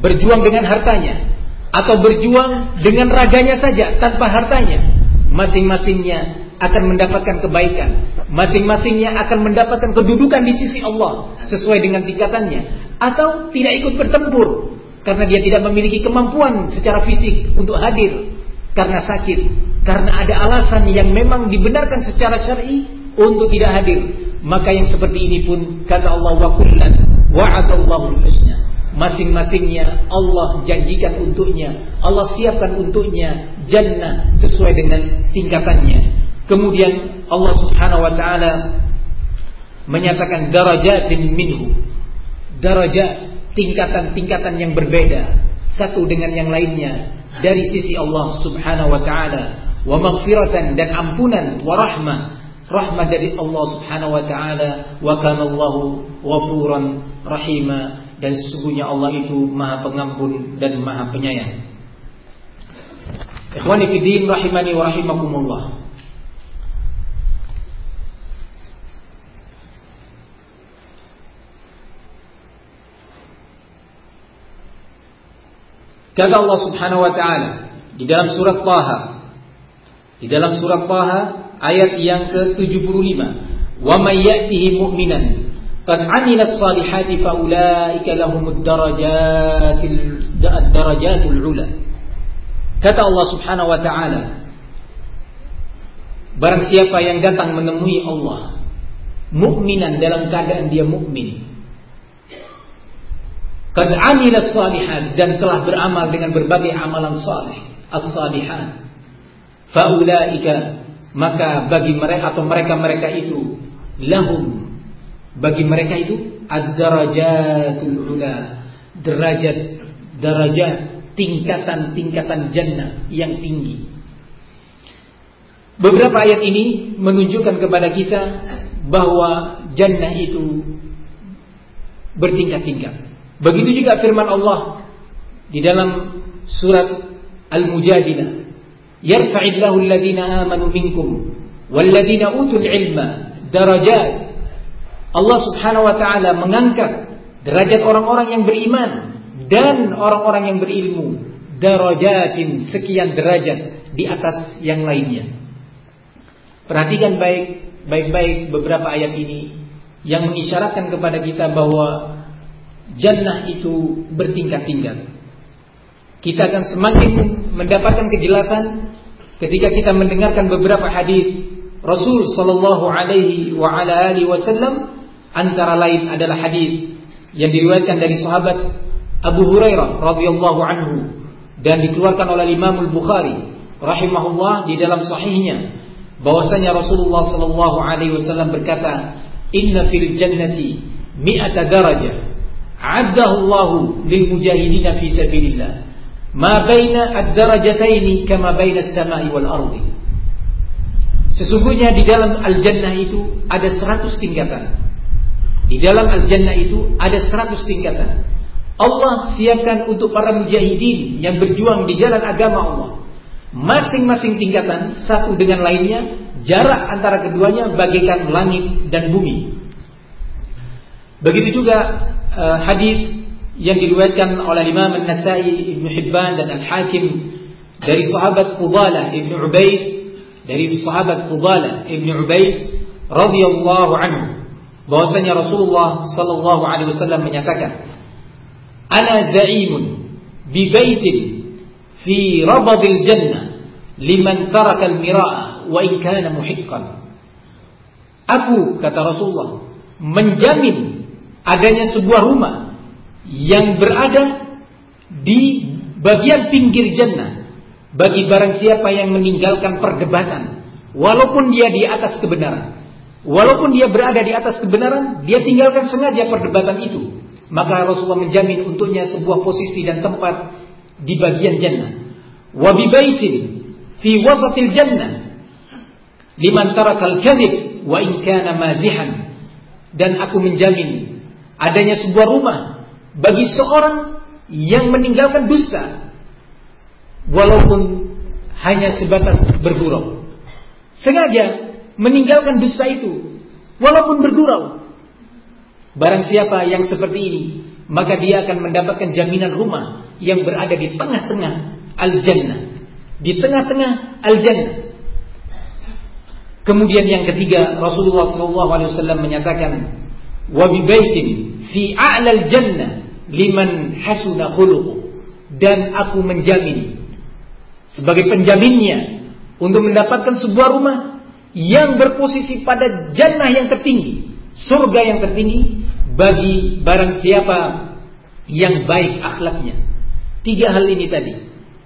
berjuang dengan hartanya atau berjuang dengan raganya saja tanpa hartanya. Masing-masingnya akan mendapatkan kebaikan. Masing-masingnya akan mendapatkan kedudukan di sisi Allah sesuai dengan tingkatannya. Atau tidak ikut bertempur karena dia tidak memiliki kemampuan secara fisik untuk hadir. Karena sakit karena ada alasan yang memang dibenarkan secara syar'i untuk tidak hadir. Maka yang seperti ini pun kata Allah wa kullan wa'adallahu husna masing-masingnya Allah janjikan untuknya. Allah siapkan untuknya jannah sesuai dengan tingkatannya. Kemudian Allah Subhanahu wa taala menyatakan darajatin minhu. Darajat tingkatan-tingkatan yang berbeda satu dengan yang lainnya dari sisi Allah Subhanahu wa taala. Wa maghfiratan dan ampunan wa rahmah. Rahmat dari Allah Subhanahu wa taala. Wa kana Allahu ghafuran rahima dan sesungguhnya Allah itu Maha Pengampun dan Maha Penyayang. Ikhwani fi din rahimani wa rahimakumullah. Kata Allah Subhanahu wa taala di dalam surat Taha di dalam surat Taha ayat yang ke-75, "Wa may ya'tihi mu'minan fa kata Allah Subhanahu wa taala barang siapa yang datang menemui Allah mukminan dalam keadaan dia mukmin qad amila salihat dan telah beramal dengan berbagai amalan salih, as-salihat fa maka bagi mereka atau mereka-mereka itu lahum bagi mereka itu ad-darajatul ula, derajat derajat tingkatan-tingkatan jannah yang tinggi. Beberapa ayat ini menunjukkan kepada kita bahwa jannah itu bertingkat-tingkat. Begitu juga firman Allah di dalam surat Al-Mujadilah. Yarfa'illahu alladhina amanu minkum walladhina utul ilma darajat Allah Subhanahu wa taala mengangkat derajat orang-orang yang beriman dan orang-orang yang berilmu darajatin sekian derajat di atas yang lainnya. Perhatikan baik baik-baik beberapa ayat ini yang mengisyaratkan kepada kita bahwa jannah itu bertingkat-tingkat. Kita akan semakin mendapatkan kejelasan ketika kita mendengarkan beberapa hadis Rasul sallallahu alaihi wa ala alihi wasallam Antara lain adalah hadis yang diriwayatkan dari sahabat Abu Hurairah radhiyallahu anhu dan dikeluarkan oleh Imam Al-Bukhari rahimahullah di dalam sahihnya bahwasanya Rasulullah sallallahu alaihi wasallam berkata, "Inna fil jannati mi'ata darajah addahu Allah lil mujahidin fi sabilillah." Ma baina ad-darajataini kama baina as-sama'i wal ardi. Sesungguhnya di dalam al-jannah itu ada 100 tingkatan. Di dalam al-jannah itu ada 100 tingkatan. Allah siapkan untuk para mujahidin yang berjuang di jalan agama Allah. Masing-masing tingkatan satu dengan lainnya, jarak antara keduanya bagaikan langit dan bumi. Begitu juga uh, hadis yang diriwayatkan oleh Imam An-Nasai, Ibnu Hibban dan Al-Hakim dari sahabat Fudalah Ibnu Ubaid dari sahabat Fudalah Ibnu Ubaid radhiyallahu anhu bahwasanya Rasulullah sallallahu alaihi wasallam menyatakan ana za'imun bi baitin fi rabadil jannah liman taraka al-mira'a wa in kana aku kata Rasulullah menjamin adanya sebuah rumah yang berada di bagian pinggir jannah bagi barang siapa yang meninggalkan perdebatan walaupun dia di atas kebenaran Walaupun dia berada di atas kebenaran, dia tinggalkan sengaja perdebatan itu. Maka Rasulullah menjamin untuknya sebuah posisi dan tempat di bagian jannah. Wa bi baitin fi wasatil jannah liman tarakal kadhib wa in kana mazihan. Dan aku menjamin adanya sebuah rumah bagi seorang yang meninggalkan dusta walaupun hanya sebatas bergurau. Sengaja meninggalkan dusta itu walaupun bergurau. Barang siapa yang seperti ini, maka dia akan mendapatkan jaminan rumah yang berada di tengah-tengah al-jannah. Di tengah-tengah al-jannah. Kemudian yang ketiga, Rasulullah SAW menyatakan, "Wa bi baitin fi a'lal jannah liman hasuna khuluquh." Dan aku menjamin sebagai penjaminnya untuk mendapatkan sebuah rumah yang berposisi pada jannah yang tertinggi, surga yang tertinggi bagi barang siapa yang baik akhlaknya. Tiga hal ini tadi.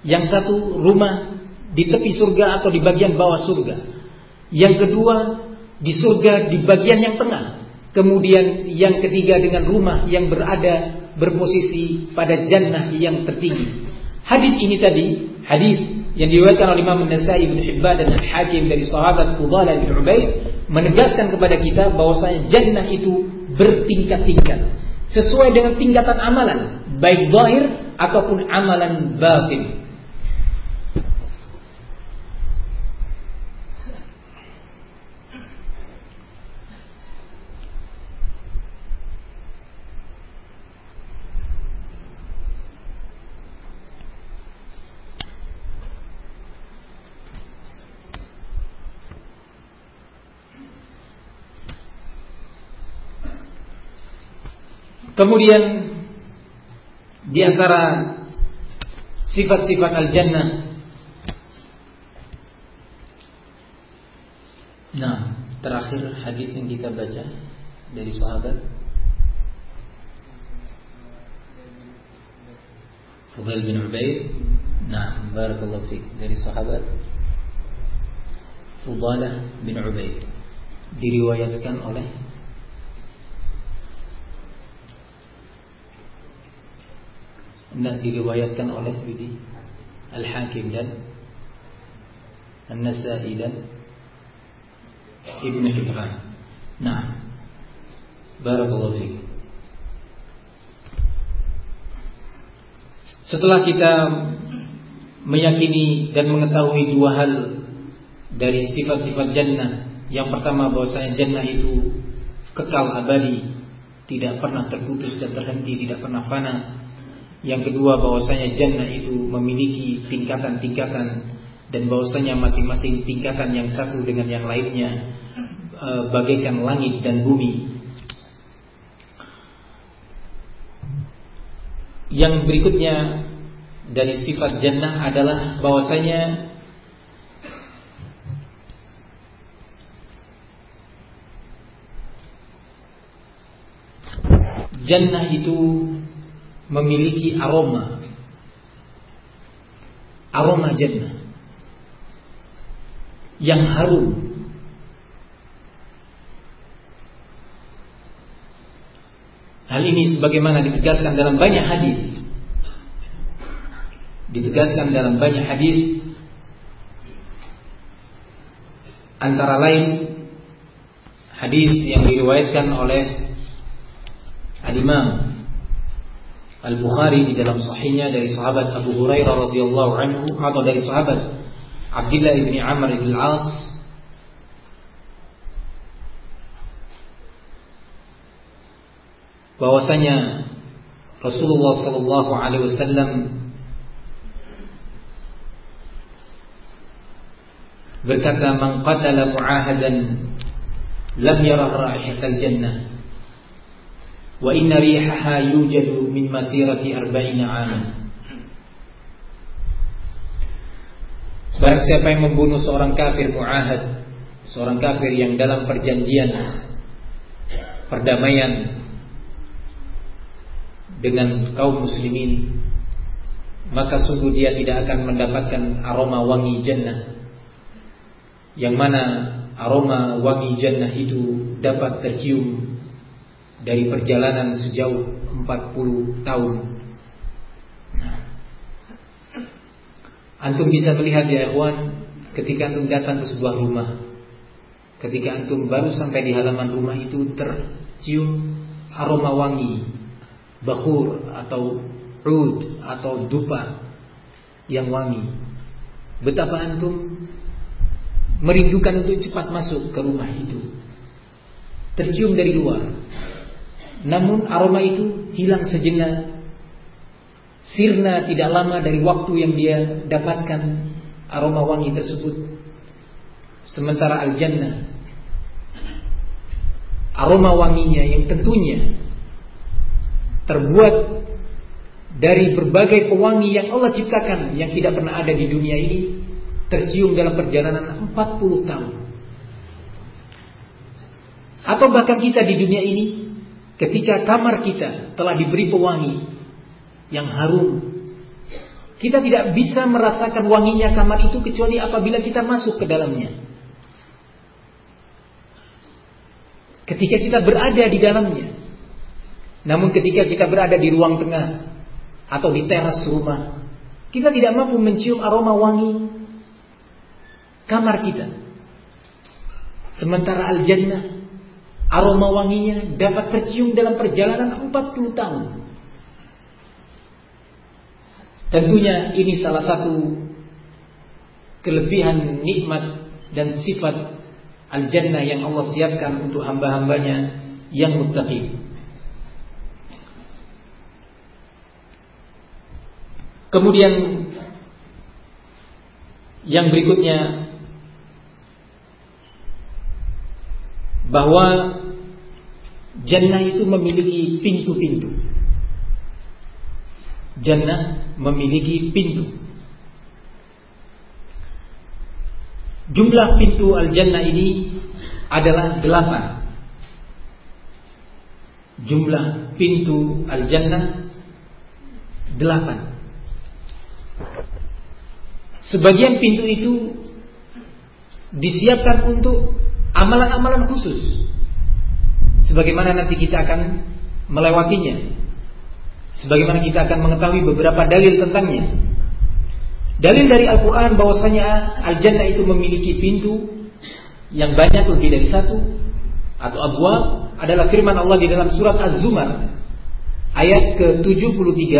Yang satu rumah di tepi surga atau di bagian bawah surga. Yang kedua di surga di bagian yang tengah. Kemudian yang ketiga dengan rumah yang berada berposisi pada jannah yang tertinggi. Hadis ini tadi, hadis yang diriwayatkan oleh Imam An-Nasai, Ibnu Hibban dan Al-Hakim dari sahabat Fudalah bin Ubaid menegaskan kepada kita bahwasanya jannah itu bertingkat-tingkat. Sesuai dengan tingkatan amalan baik zahir ataupun amalan batin Kemudian di antara sifat-sifat al-jannah. Nah, terakhir hadis yang kita baca dari sahabat. Fudail bin Ubaid. Nah, barakallahu fiik dari sahabat. Fudalah bin Ubaid. Diriwayatkan oleh hendak diriwayatkan oleh Bidi Al-Hakim dan An-Nasai dan Ibn Hibban. Nah, Barakallahu fiik. Setelah kita meyakini dan mengetahui dua hal dari sifat-sifat jannah. Yang pertama bahwasanya jannah itu kekal abadi, tidak pernah terputus dan terhenti, tidak pernah fana. Yang kedua bahwasanya jannah itu memiliki tingkatan-tingkatan dan bahwasanya masing-masing tingkatan yang satu dengan yang lainnya e, bagaikan langit dan bumi. Yang berikutnya dari sifat jannah adalah bahwasanya jannah itu memiliki aroma. Aroma jannah. Yang harum. Hal ini sebagaimana ditegaskan dalam banyak hadis. Ditegaskan dalam banyak hadis. Antara lain hadis yang diriwayatkan oleh Al-Imam Al-Bukhari di dalam sahihnya dari sahabat Abu Hurairah radhiyallahu anhu atau dari sahabat Abdullah bin Amr bin Al-As bahwasanya Rasulullah sallallahu alaihi wasallam berkata man qatala mu'ahadan lam yarah raihatal jannah wa inna rihaha yujadu min masirati arba'ina aman Barang siapa yang membunuh seorang kafir mu'ahad Seorang kafir yang dalam perjanjian Perdamaian Dengan kaum muslimin Maka sungguh dia tidak akan mendapatkan aroma wangi jannah. Yang mana aroma wangi jannah itu dapat tercium dari perjalanan sejauh 40 tahun. Nah, antum bisa melihat ya ikhwan ketika antum datang ke sebuah rumah. Ketika antum baru sampai di halaman rumah itu tercium aroma wangi, bakur atau ud atau dupa yang wangi. Betapa antum merindukan untuk cepat masuk ke rumah itu. Tercium dari luar. Namun aroma itu hilang sejenak. Sirna tidak lama dari waktu yang dia dapatkan aroma wangi tersebut. Sementara al-jannah aroma wanginya yang tentunya terbuat dari berbagai pewangi yang Allah ciptakan yang tidak pernah ada di dunia ini tercium dalam perjalanan 40 tahun. Atau bahkan kita di dunia ini ketika kamar kita telah diberi pewangi yang harum kita tidak bisa merasakan wanginya kamar itu kecuali apabila kita masuk ke dalamnya. Ketika kita berada di dalamnya. Namun ketika kita berada di ruang tengah atau di teras rumah, kita tidak mampu mencium aroma wangi kamar kita. Sementara al-jannah aroma wanginya dapat tercium dalam perjalanan 40 tahun. Tentunya ini salah satu kelebihan nikmat dan sifat al-jannah yang Allah siapkan untuk hamba-hambanya yang muttaqin. Kemudian yang berikutnya bahwa jannah itu memiliki pintu-pintu. Jannah memiliki pintu. Jumlah pintu al-jannah ini adalah delapan. Jumlah pintu al-jannah delapan. Sebagian pintu itu disiapkan untuk amalan-amalan khusus. Sebagaimana nanti kita akan melewatinya. Sebagaimana kita akan mengetahui beberapa dalil tentangnya. Dalil dari Al-Quran bahwasanya Al-Jannah itu memiliki pintu yang banyak lebih dari satu atau abwab adalah firman Allah di dalam surat Az-Zumar ayat ke-73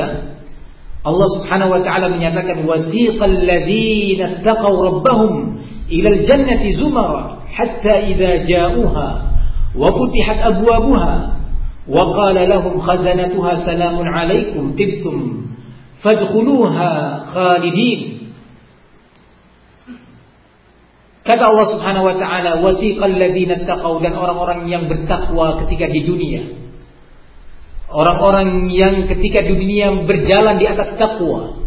Allah Subhanahu wa taala menyatakan wasiqal ladzina taqaw rabbahum ila al-jannati zumara hatta idza ja'uha wa futihat abwabuha وقال لهم خزنتها سلام عليكم تبتم فادخلوها خالدين Kata Allah Subhanahu wa taala, wasiqal ladzina taqaw dan orang-orang yang bertakwa ketika di dunia. Orang-orang yang ketika di dunia berjalan di atas takwa.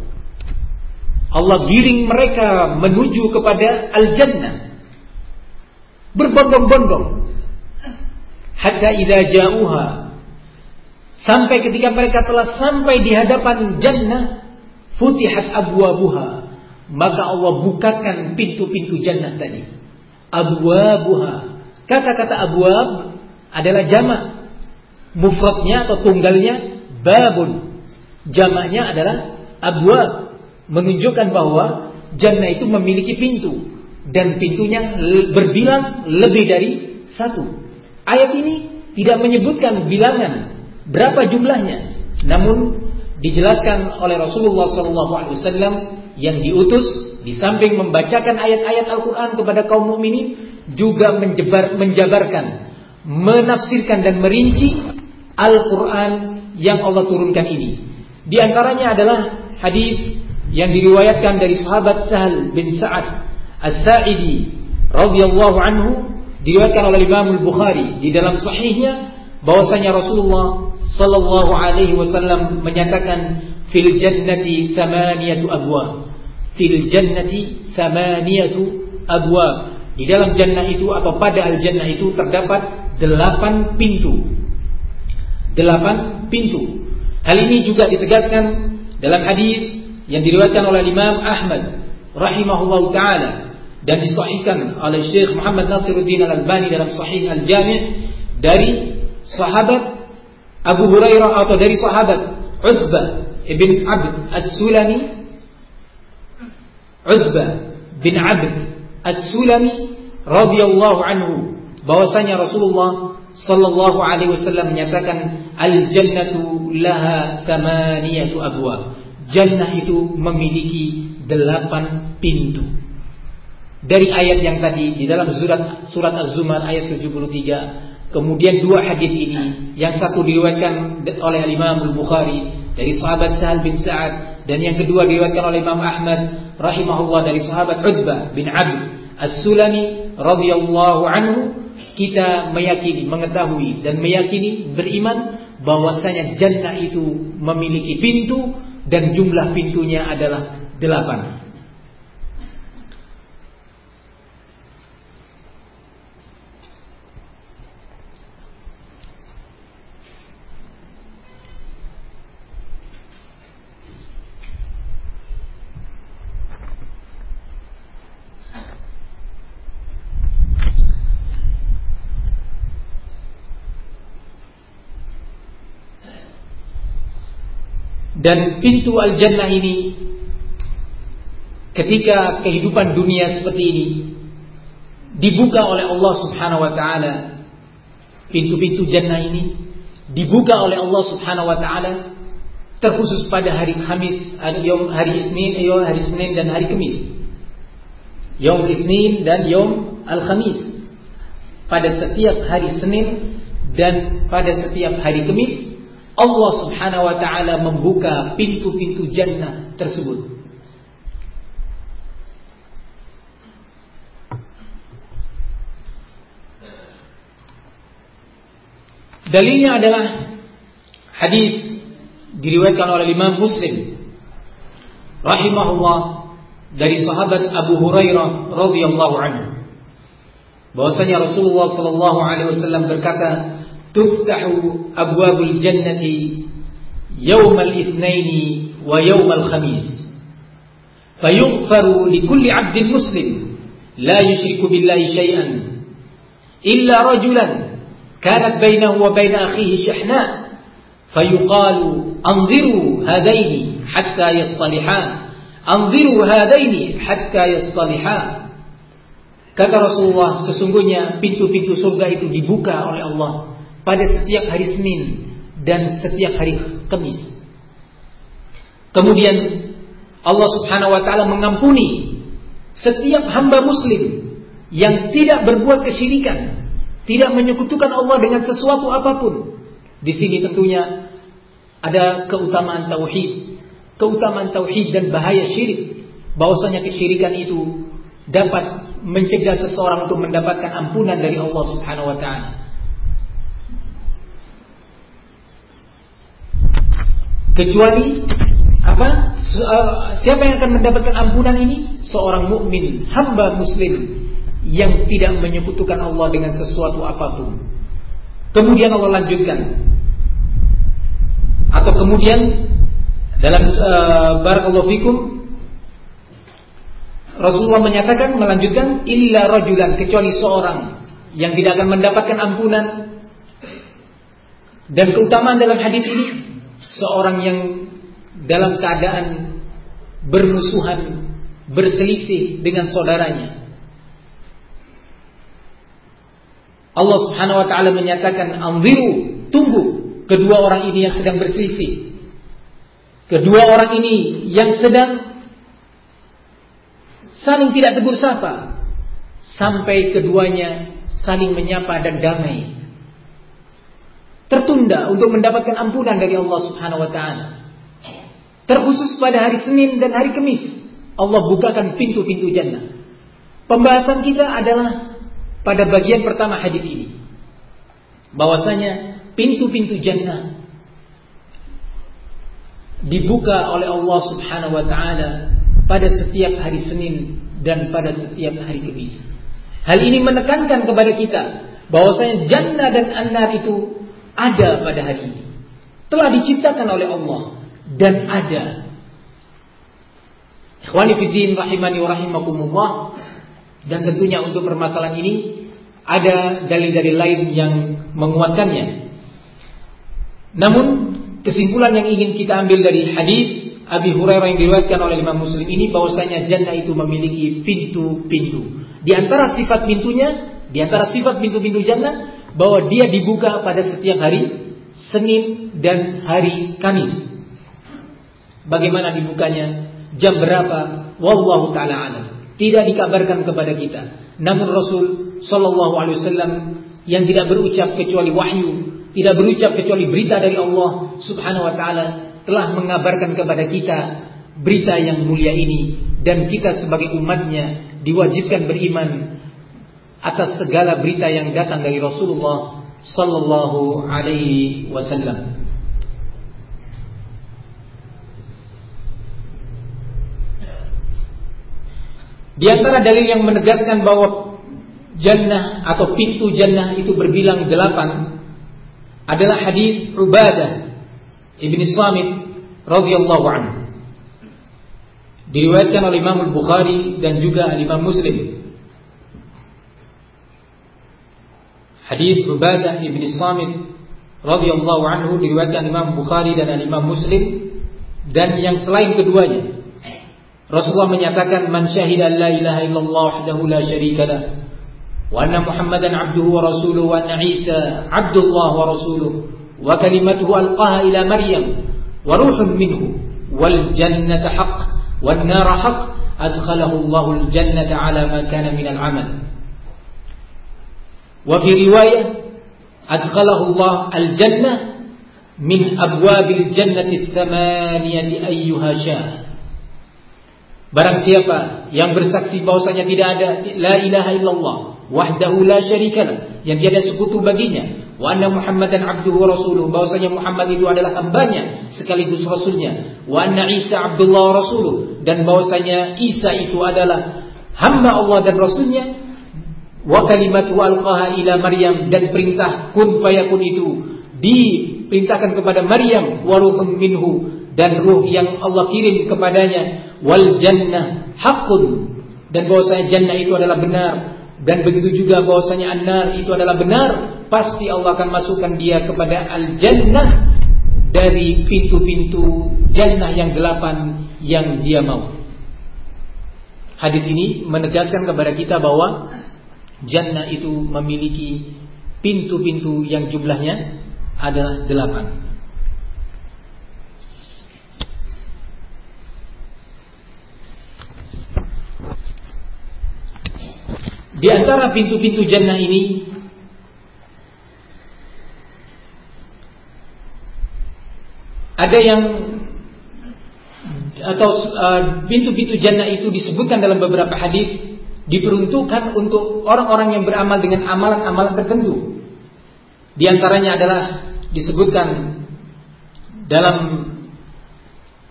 Allah giring mereka menuju kepada al-jannah. Berbondong-bondong. Hatta idza ja'uha Sampai ketika mereka telah sampai di hadapan jannah, futihat abwabuha. Maka Allah bukakan pintu-pintu jannah tadi. Abwabuha. Kata-kata abwab adalah jamak. Mufradnya atau tunggalnya babun. Jamaknya adalah abwab. Menunjukkan bahwa jannah itu memiliki pintu. Dan pintunya berbilang lebih dari satu. Ayat ini tidak menyebutkan bilangan Berapa jumlahnya? Namun dijelaskan oleh Rasulullah SAW yang diutus di samping membacakan ayat-ayat Al-Quran kepada kaum mukminin juga menjebar, menjabarkan, menafsirkan dan merinci Al-Quran yang Allah turunkan ini. Di antaranya adalah hadis yang diriwayatkan dari sahabat Sahal bin Sa'ad As-Sa'idi radhiyallahu anhu diriwayatkan oleh Imam Al-Bukhari di dalam sahihnya bahwasanya Rasulullah sallallahu alaihi wasallam menyatakan fil jannati thamaniyatu abwab. Fil jannati thamaniyatu abwab. Di dalam jannah itu atau pada al jannah itu terdapat delapan pintu. Delapan pintu. Hal ini juga ditegaskan dalam hadis yang diriwayatkan oleh Imam Ahmad rahimahullah taala dan disahihkan oleh Syekh Muhammad Nasiruddin Al-Albani dalam Sahih Al-Jami' dari sahabat Abu Hurairah atau dari sahabat Utbah ibn Abd As-Sulami Utbah bin Abd As-Sulami radhiyallahu anhu bahwasanya Rasulullah sallallahu alaihi wasallam menyatakan al-jannatu laha thamaniyatu abwab. Jannah itu memiliki delapan pintu. Dari ayat yang tadi di dalam surat surat Az-Zumar ayat 73, kemudian dua hadis ini, yang satu diriwayatkan oleh Imam Al-Bukhari dari sahabat Sahal bin Sa'ad dan yang kedua diriwayatkan oleh Imam Ahmad rahimahullah dari sahabat Udbah bin Abd As-Sulami radhiyallahu anhu kita meyakini, mengetahui dan meyakini beriman bahwasanya jannah itu memiliki pintu dan jumlah pintunya adalah delapan. Dan pintu al-jannah ini ketika kehidupan dunia seperti ini dibuka oleh Allah Subhanahu wa taala pintu-pintu jannah ini dibuka oleh Allah Subhanahu wa taala terkhusus pada hari Kamis, hari Isnin, hari Senin dan hari Kamis. Yom Isnin dan Yom Al-Khamis. Pada setiap hari Senin dan pada setiap hari Kamis Allah Subhanahu wa taala membuka pintu-pintu jannah tersebut. Dalilnya adalah hadis diriwayatkan oleh Imam Muslim rahimahullah dari sahabat Abu Hurairah radhiyallahu anhu bahwasanya Rasulullah sallallahu alaihi wasallam berkata تفتح أبواب الجنة يوم الاثنين ويوم الخميس. فيغفر لكل عبد مسلم لا يشرك بالله شيئا إلا رجلا كانت بينه وبين أخيه شحناء. فيقال أنظروا هذين حتى يصطلحان. أنظروا هذين حتى يصطلحان. Kata Rasulullah, sesungguhnya pintu-pintu surga itu dibuka oleh Allah. Pada setiap hari Senin dan setiap hari Kamis. Kemudian Allah Subhanahu wa taala mengampuni setiap hamba muslim yang tidak berbuat kesyirikan, tidak menyekutukan Allah dengan sesuatu apa pun. Di sini tentunya ada keutamaan tauhid, keutamaan tauhid dan bahaya syirik. Bahwasanya kesyirikan itu dapat mencegah seseorang untuk mendapatkan ampunan dari Allah Subhanahu wa taala. Kecuali apa? Eh, siapa yang akan mendapatkan ampunan ini? Seorang mukmin, hamba muslim yang tidak menyekutukan Allah dengan sesuatu apa pun. Kemudian Allah lanjutkan. Atau kemudian dalam uh, barakallahu fikum Rasulullah menyatakan melanjutkan illa rajulan kecuali seorang yang tidak akan mendapatkan ampunan dan keutamaan dalam hadis ini seorang yang dalam keadaan bermusuhan, berselisih dengan saudaranya. Allah Subhanahu wa taala menyatakan anziru, tunggu kedua orang ini yang sedang berselisih. Kedua orang ini yang sedang saling tidak tegur sapa sampai keduanya saling menyapa dan damai tertunda untuk mendapatkan ampunan dari Allah Subhanahu wa taala. Terkhusus pada hari Senin dan hari Kamis, Allah bukakan pintu-pintu jannah. Pembahasan kita adalah pada bagian pertama hadis ini. Bahwasanya pintu-pintu jannah dibuka oleh Allah Subhanahu wa taala pada setiap hari Senin dan pada setiap hari Kamis. Hal ini menekankan kepada kita bahwasanya jannah dan annar itu ada pada hari ini. Telah diciptakan oleh Allah dan ada. Ikhwani fiddin rahimani wa rahimakumullah dan tentunya untuk permasalahan ini ada dalil-dalil lain yang menguatkannya. Namun kesimpulan yang ingin kita ambil dari hadis Abi Hurairah yang diriwayatkan oleh Imam Muslim ini bahwasanya jannah itu memiliki pintu-pintu. Di antara sifat pintunya, di antara sifat pintu-pintu jannah bahwa dia dibuka pada setiap hari Senin dan hari Kamis. Bagaimana dibukanya? jam berapa, wallahu taala alam. Tidak dikabarkan kepada kita. Namun Rasul sallallahu alaihi wasallam yang tidak berucap kecuali wahyu, tidak berucap kecuali berita dari Allah Subhanahu wa taala telah mengabarkan kepada kita berita yang mulia ini dan kita sebagai umatnya diwajibkan beriman atas segala berita yang datang dari Rasulullah sallallahu alaihi wasallam. Di antara dalil yang menegaskan bahwa jannah atau pintu jannah itu berbilang delapan adalah hadis Ubadah ibn Samit radhiyallahu anhu. Diriwayatkan oleh Imam Al-Bukhari dan juga Imam Muslim. Hadis Ubadah ibn Samit radhiyallahu anhu diriwayatkan Imam Bukhari dan Imam Muslim dan yang selain keduanya Rasulullah menyatakan man syahida la ilaha illallah wahdahu la syarika lah wa anna Muhammadan abduhu wa rasuluhu wa anna Isa abdullah wa rasuluhu wa kalimatuhu alqaha ila Maryam wa ruhun minhu wal jannata haqq wan nar haqq adkhalahu Allah al jannata ala ma kana min al amal wa fi riwayah adkhalahu Allah al jannah min abwabil jannati thamaniyati ayyuha syah Barang siapa yang bersaksi bahwasanya tidak ada la ilaha illallah wahdahu la syarikalah yang tiada sekutu baginya wa anna muhammadan abduhu wa rasuluh bahwasanya Muhammad itu adalah hambanya sekaligus rasulnya wa anna Isa abdullah wa rasuluh dan bahwasanya Isa itu adalah hamba Allah dan rasulnya wa kalimatu alqaha ila Maryam dan perintah kun fayakun itu diperintahkan kepada Maryam wa ruhum minhu dan ruh yang Allah kirim kepadanya wal jannah hakun dan bahwasanya jannah itu adalah benar dan begitu juga bahwasanya an-nar itu adalah benar pasti Allah akan masukkan dia kepada al-jannah dari pintu-pintu jannah yang delapan yang dia mau. Hadis ini menegaskan kepada kita bahwa jannah itu memiliki pintu-pintu yang jumlahnya adalah delapan. Di antara pintu-pintu jannah ini ada yang atau uh, pintu-pintu uh, jannah itu disebutkan dalam beberapa hadis diperuntukkan untuk orang-orang yang beramal dengan amalan-amalan tertentu. Di antaranya adalah disebutkan dalam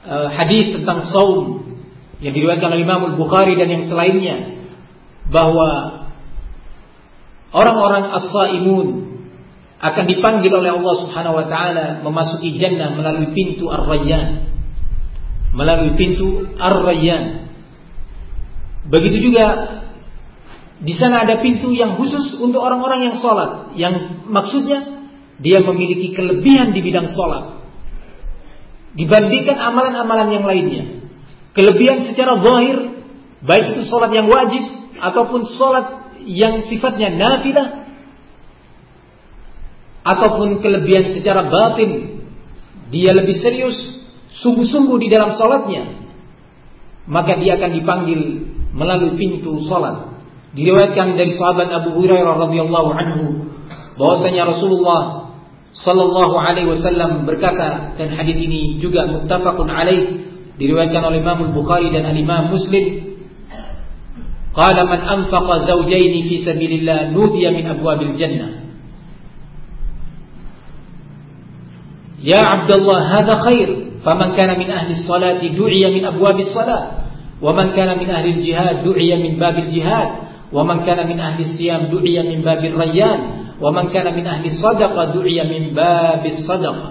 uh, hadis tentang saum yang diriwayatkan oleh Imam Al-Bukhari dan yang selainnya bahwa Orang-orang as-saimun akan dipanggil oleh Allah Subhanahu wa taala memasuki jannah melalui pintu Ar-Rayyan. Melalui pintu Ar-Rayyan. Begitu juga di sana ada pintu yang khusus untuk orang-orang yang sholat, yang maksudnya dia memiliki kelebihan di bidang sholat dibandingkan amalan-amalan yang lainnya. Kelebihan secara zahir, baik itu sholat yang wajib ataupun sholat yang sifatnya nafilah ataupun kelebihan secara batin dia lebih serius sungguh-sungguh di dalam salatnya maka dia akan dipanggil melalui pintu salat. Diriwayatkan dari sahabat Abu Hurairah radhiyallahu anhu bahwasanya Rasulullah sallallahu alaihi wasallam berkata dan hadis ini juga muttafaqun alaih diriwayatkan oleh Imam Bukhari dan Al Imam Muslim. Qala man anfaqa zawjaini fi sabilillah nudiya min abwabil jannah. Ya Abdullah hadha khair. Faman kana min ahli salati du'iya min abwabis salat ومن كان من أهل الجهاد دعي من باب الجهاد ومن كان من أهل الصيام دعي من باب الريان ومن كان من أهل الصدقة دعي من باب الصدقة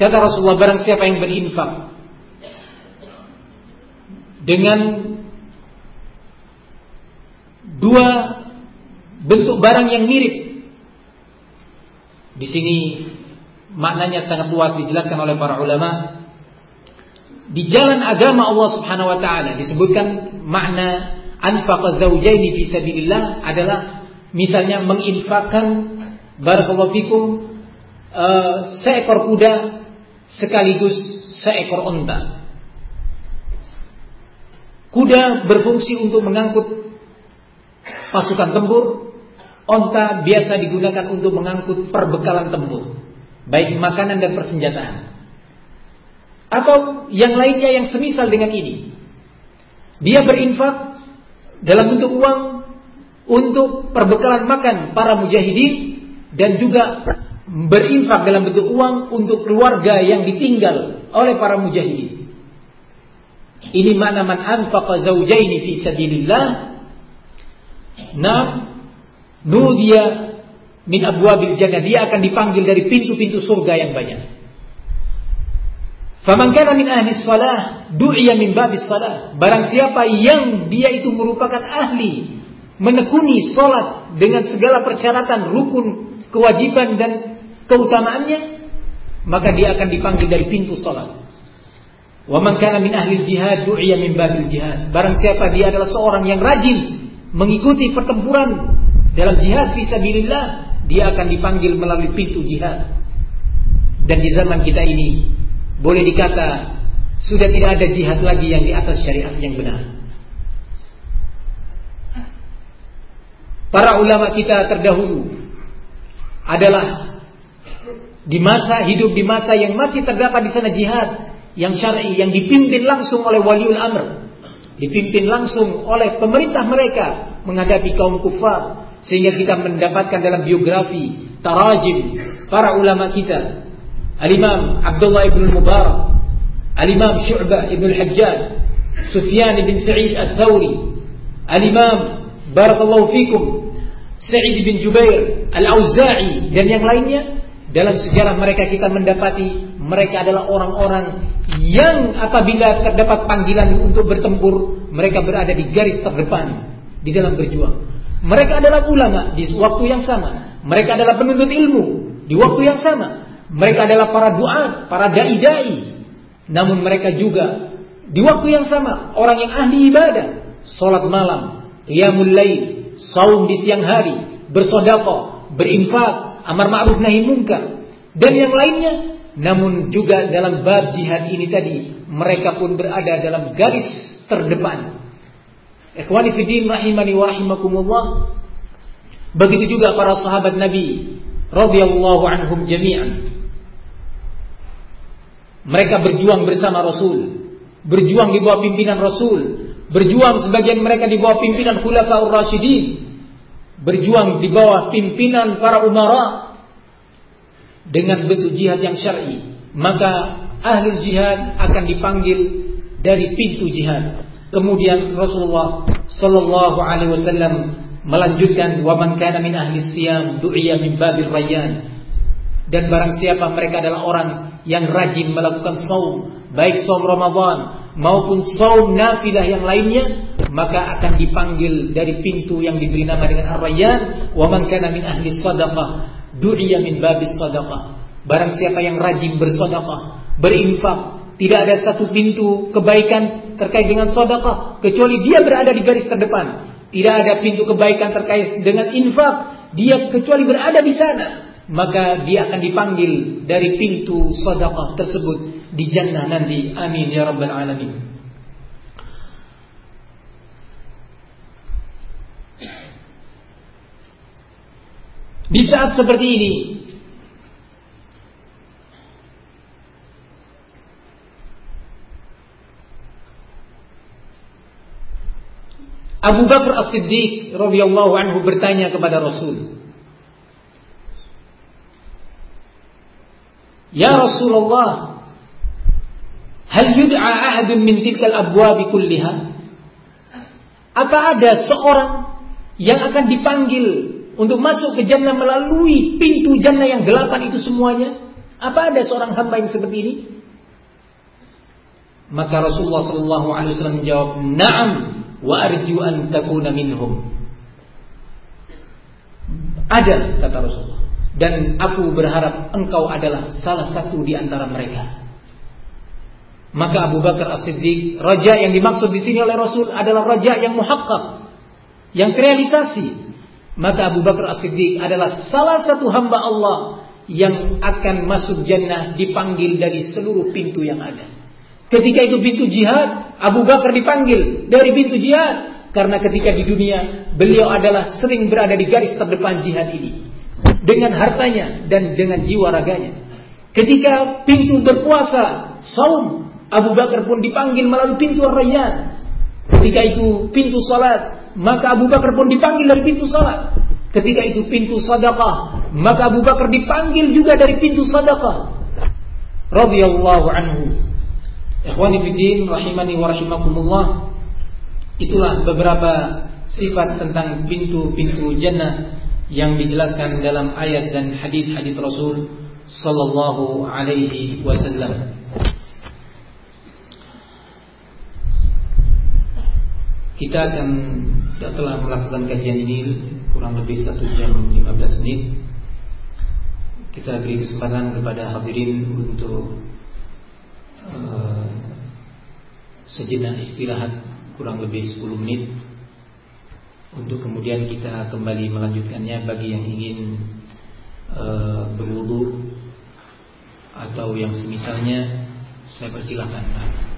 Kata Rasulullah barang siapa yang berinfak dengan dua bentuk barang yang mirip. Di sini maknanya sangat luas dijelaskan oleh para ulama. di jalan agama Allah Subhanahu wa taala disebutkan makna anfaqa zaujaini fi sabilillah adalah misalnya menginfakkan barakallahu fikum uh, seekor kuda sekaligus seekor onta. Kuda berfungsi untuk mengangkut pasukan tempur, onta biasa digunakan untuk mengangkut perbekalan tempur, baik makanan dan persenjataan. Atau yang lainnya yang semisal dengan ini. Dia berinfak dalam bentuk uang untuk perbekalan makan para mujahidin dan juga berinfak dalam bentuk uang untuk keluarga yang ditinggal oleh para mujahidin. Ini mana man anfaqa zawjaini fi sabilillah. Nam nudia min abwabil jannah. Dia akan dipanggil dari pintu-pintu surga yang banyak. Faman min ahli salah du'iya min babis salah. Barang siapa yang dia itu merupakan ahli menekuni salat dengan segala persyaratan rukun, kewajiban dan keutamaannya, maka dia akan dipanggil dari pintu salat. Wa min ahli jihad du'iya min babil jihad. Barang siapa dia adalah seorang yang rajin mengikuti pertempuran dalam jihad fi sabilillah, dia akan dipanggil melalui pintu jihad. Dan di zaman kita ini boleh dikata sudah tidak ada jihad lagi yang di atas syariat yang benar. Para ulama kita terdahulu adalah di masa hidup di masa yang masih terdapat di sana jihad yang syar'i yang dipimpin langsung oleh waliul amr, dipimpin langsung oleh pemerintah mereka menghadapi kaum kufar sehingga kita mendapatkan dalam biografi tarajim para ulama kita Al-Imam Abdullah ibn Mubarak, Al-Imam Syu'bah ibn Al-Hajjaj, Sufyan ibn Sa'id Al-Thawri, Al-Imam Barakallahu Fikum, Sa'id bin Jubair, Al-Auza'i dan yang lainnya dalam sejarah mereka kita mendapati mereka adalah orang-orang yang apabila terdapat panggilan untuk bertempur mereka berada di garis terdepan di dalam berjuang. Mereka adalah ulama di waktu yang sama. Mereka adalah penuntut ilmu di waktu yang sama. Mereka adalah para duat, para dai-dai. Namun mereka juga di waktu yang sama orang yang ahli ibadah, salat malam, qiyamul lail, saum di siang hari, bersedekah, berinfak, amar ma'ruf nahi munkar dan yang lainnya. Namun juga dalam bab jihad ini tadi mereka pun berada dalam garis terdepan. Ikhwani fiddin rahimani wa rahimakumullah. Begitu juga para sahabat Nabi radhiyallahu anhum jami'an. Mereka berjuang bersama Rasul, berjuang di bawah pimpinan Rasul, berjuang sebagian mereka di bawah pimpinan Khulafaur Rasyidin, berjuang di bawah pimpinan para umara dengan bentuk jihad yang syar'i. Maka ahli jihad akan dipanggil dari pintu jihad. Kemudian Rasulullah sallallahu alaihi wasallam melanjutkan wa man kana min ahli siyam du'iya min babil rayyan. Dan barang siapa mereka adalah orang yang rajin melakukan saum, baik saum Ramadan maupun saum nafilah yang lainnya, maka akan dipanggil dari pintu yang diberi nama dengan Ar-Rayyan, wa man kana min ahli sadaqah, du'iya min babis sadaqah. Barang siapa yang rajin bersedekah, berinfak, tidak ada satu pintu kebaikan terkait dengan sedekah kecuali dia berada di garis terdepan. Tidak ada pintu kebaikan terkait dengan infak, dia kecuali berada di sana maka dia akan dipanggil dari pintu sedekah tersebut di jannah nanti. Amin ya rabbal alamin. Di saat seperti ini Abu Bakar As-Siddiq radhiyallahu anhu bertanya kepada Rasul, Ya Rasulullah, hal yud'a ahadun min tilkal abwabi kulliha? Apa ada seorang yang akan dipanggil untuk masuk ke jannah melalui pintu jannah yang delapan itu semuanya? Apa ada seorang hamba yang seperti ini? Maka Rasulullah Shallallahu Alaihi Wasallam menjawab, Naam, wa arju an takuna minhum. Ada kata Rasulullah dan aku berharap engkau adalah salah satu di antara mereka. Maka Abu Bakar As-Siddiq, raja yang dimaksud di sini oleh Rasul adalah raja yang muhakkak, yang terrealisasi. Maka Abu Bakar As-Siddiq adalah salah satu hamba Allah yang akan masuk jannah dipanggil dari seluruh pintu yang ada. Ketika itu pintu jihad, Abu Bakar dipanggil dari pintu jihad. Karena ketika di dunia, beliau adalah sering berada di garis terdepan jihad ini. Dengan hartanya dan dengan jiwa raganya. Ketika pintu berpuasa, saum, Abu Bakar pun dipanggil melalui pintu Rayyan. Ketika itu pintu salat, maka Abu Bakar pun dipanggil dari pintu salat. Ketika itu pintu sadaqah, maka Abu Bakar dipanggil juga dari pintu sadaqah. Radhiyallahu anhu. Ikhwani fiddin rahimani wa rahimakumullah. Itulah beberapa sifat tentang pintu-pintu jannah yang dijelaskan dalam ayat dan hadis-hadis Rasul sallallahu alaihi wasallam. Kita akan kita telah melakukan kajian ini kurang lebih satu jam 15 menit. Kita beri kesempatan kepada hadirin untuk uh, sejenak istirahat kurang lebih 10 menit untuk kemudian kita kembali melanjutkannya bagi yang ingin uh, berwudu atau yang semisalnya saya persilahkan.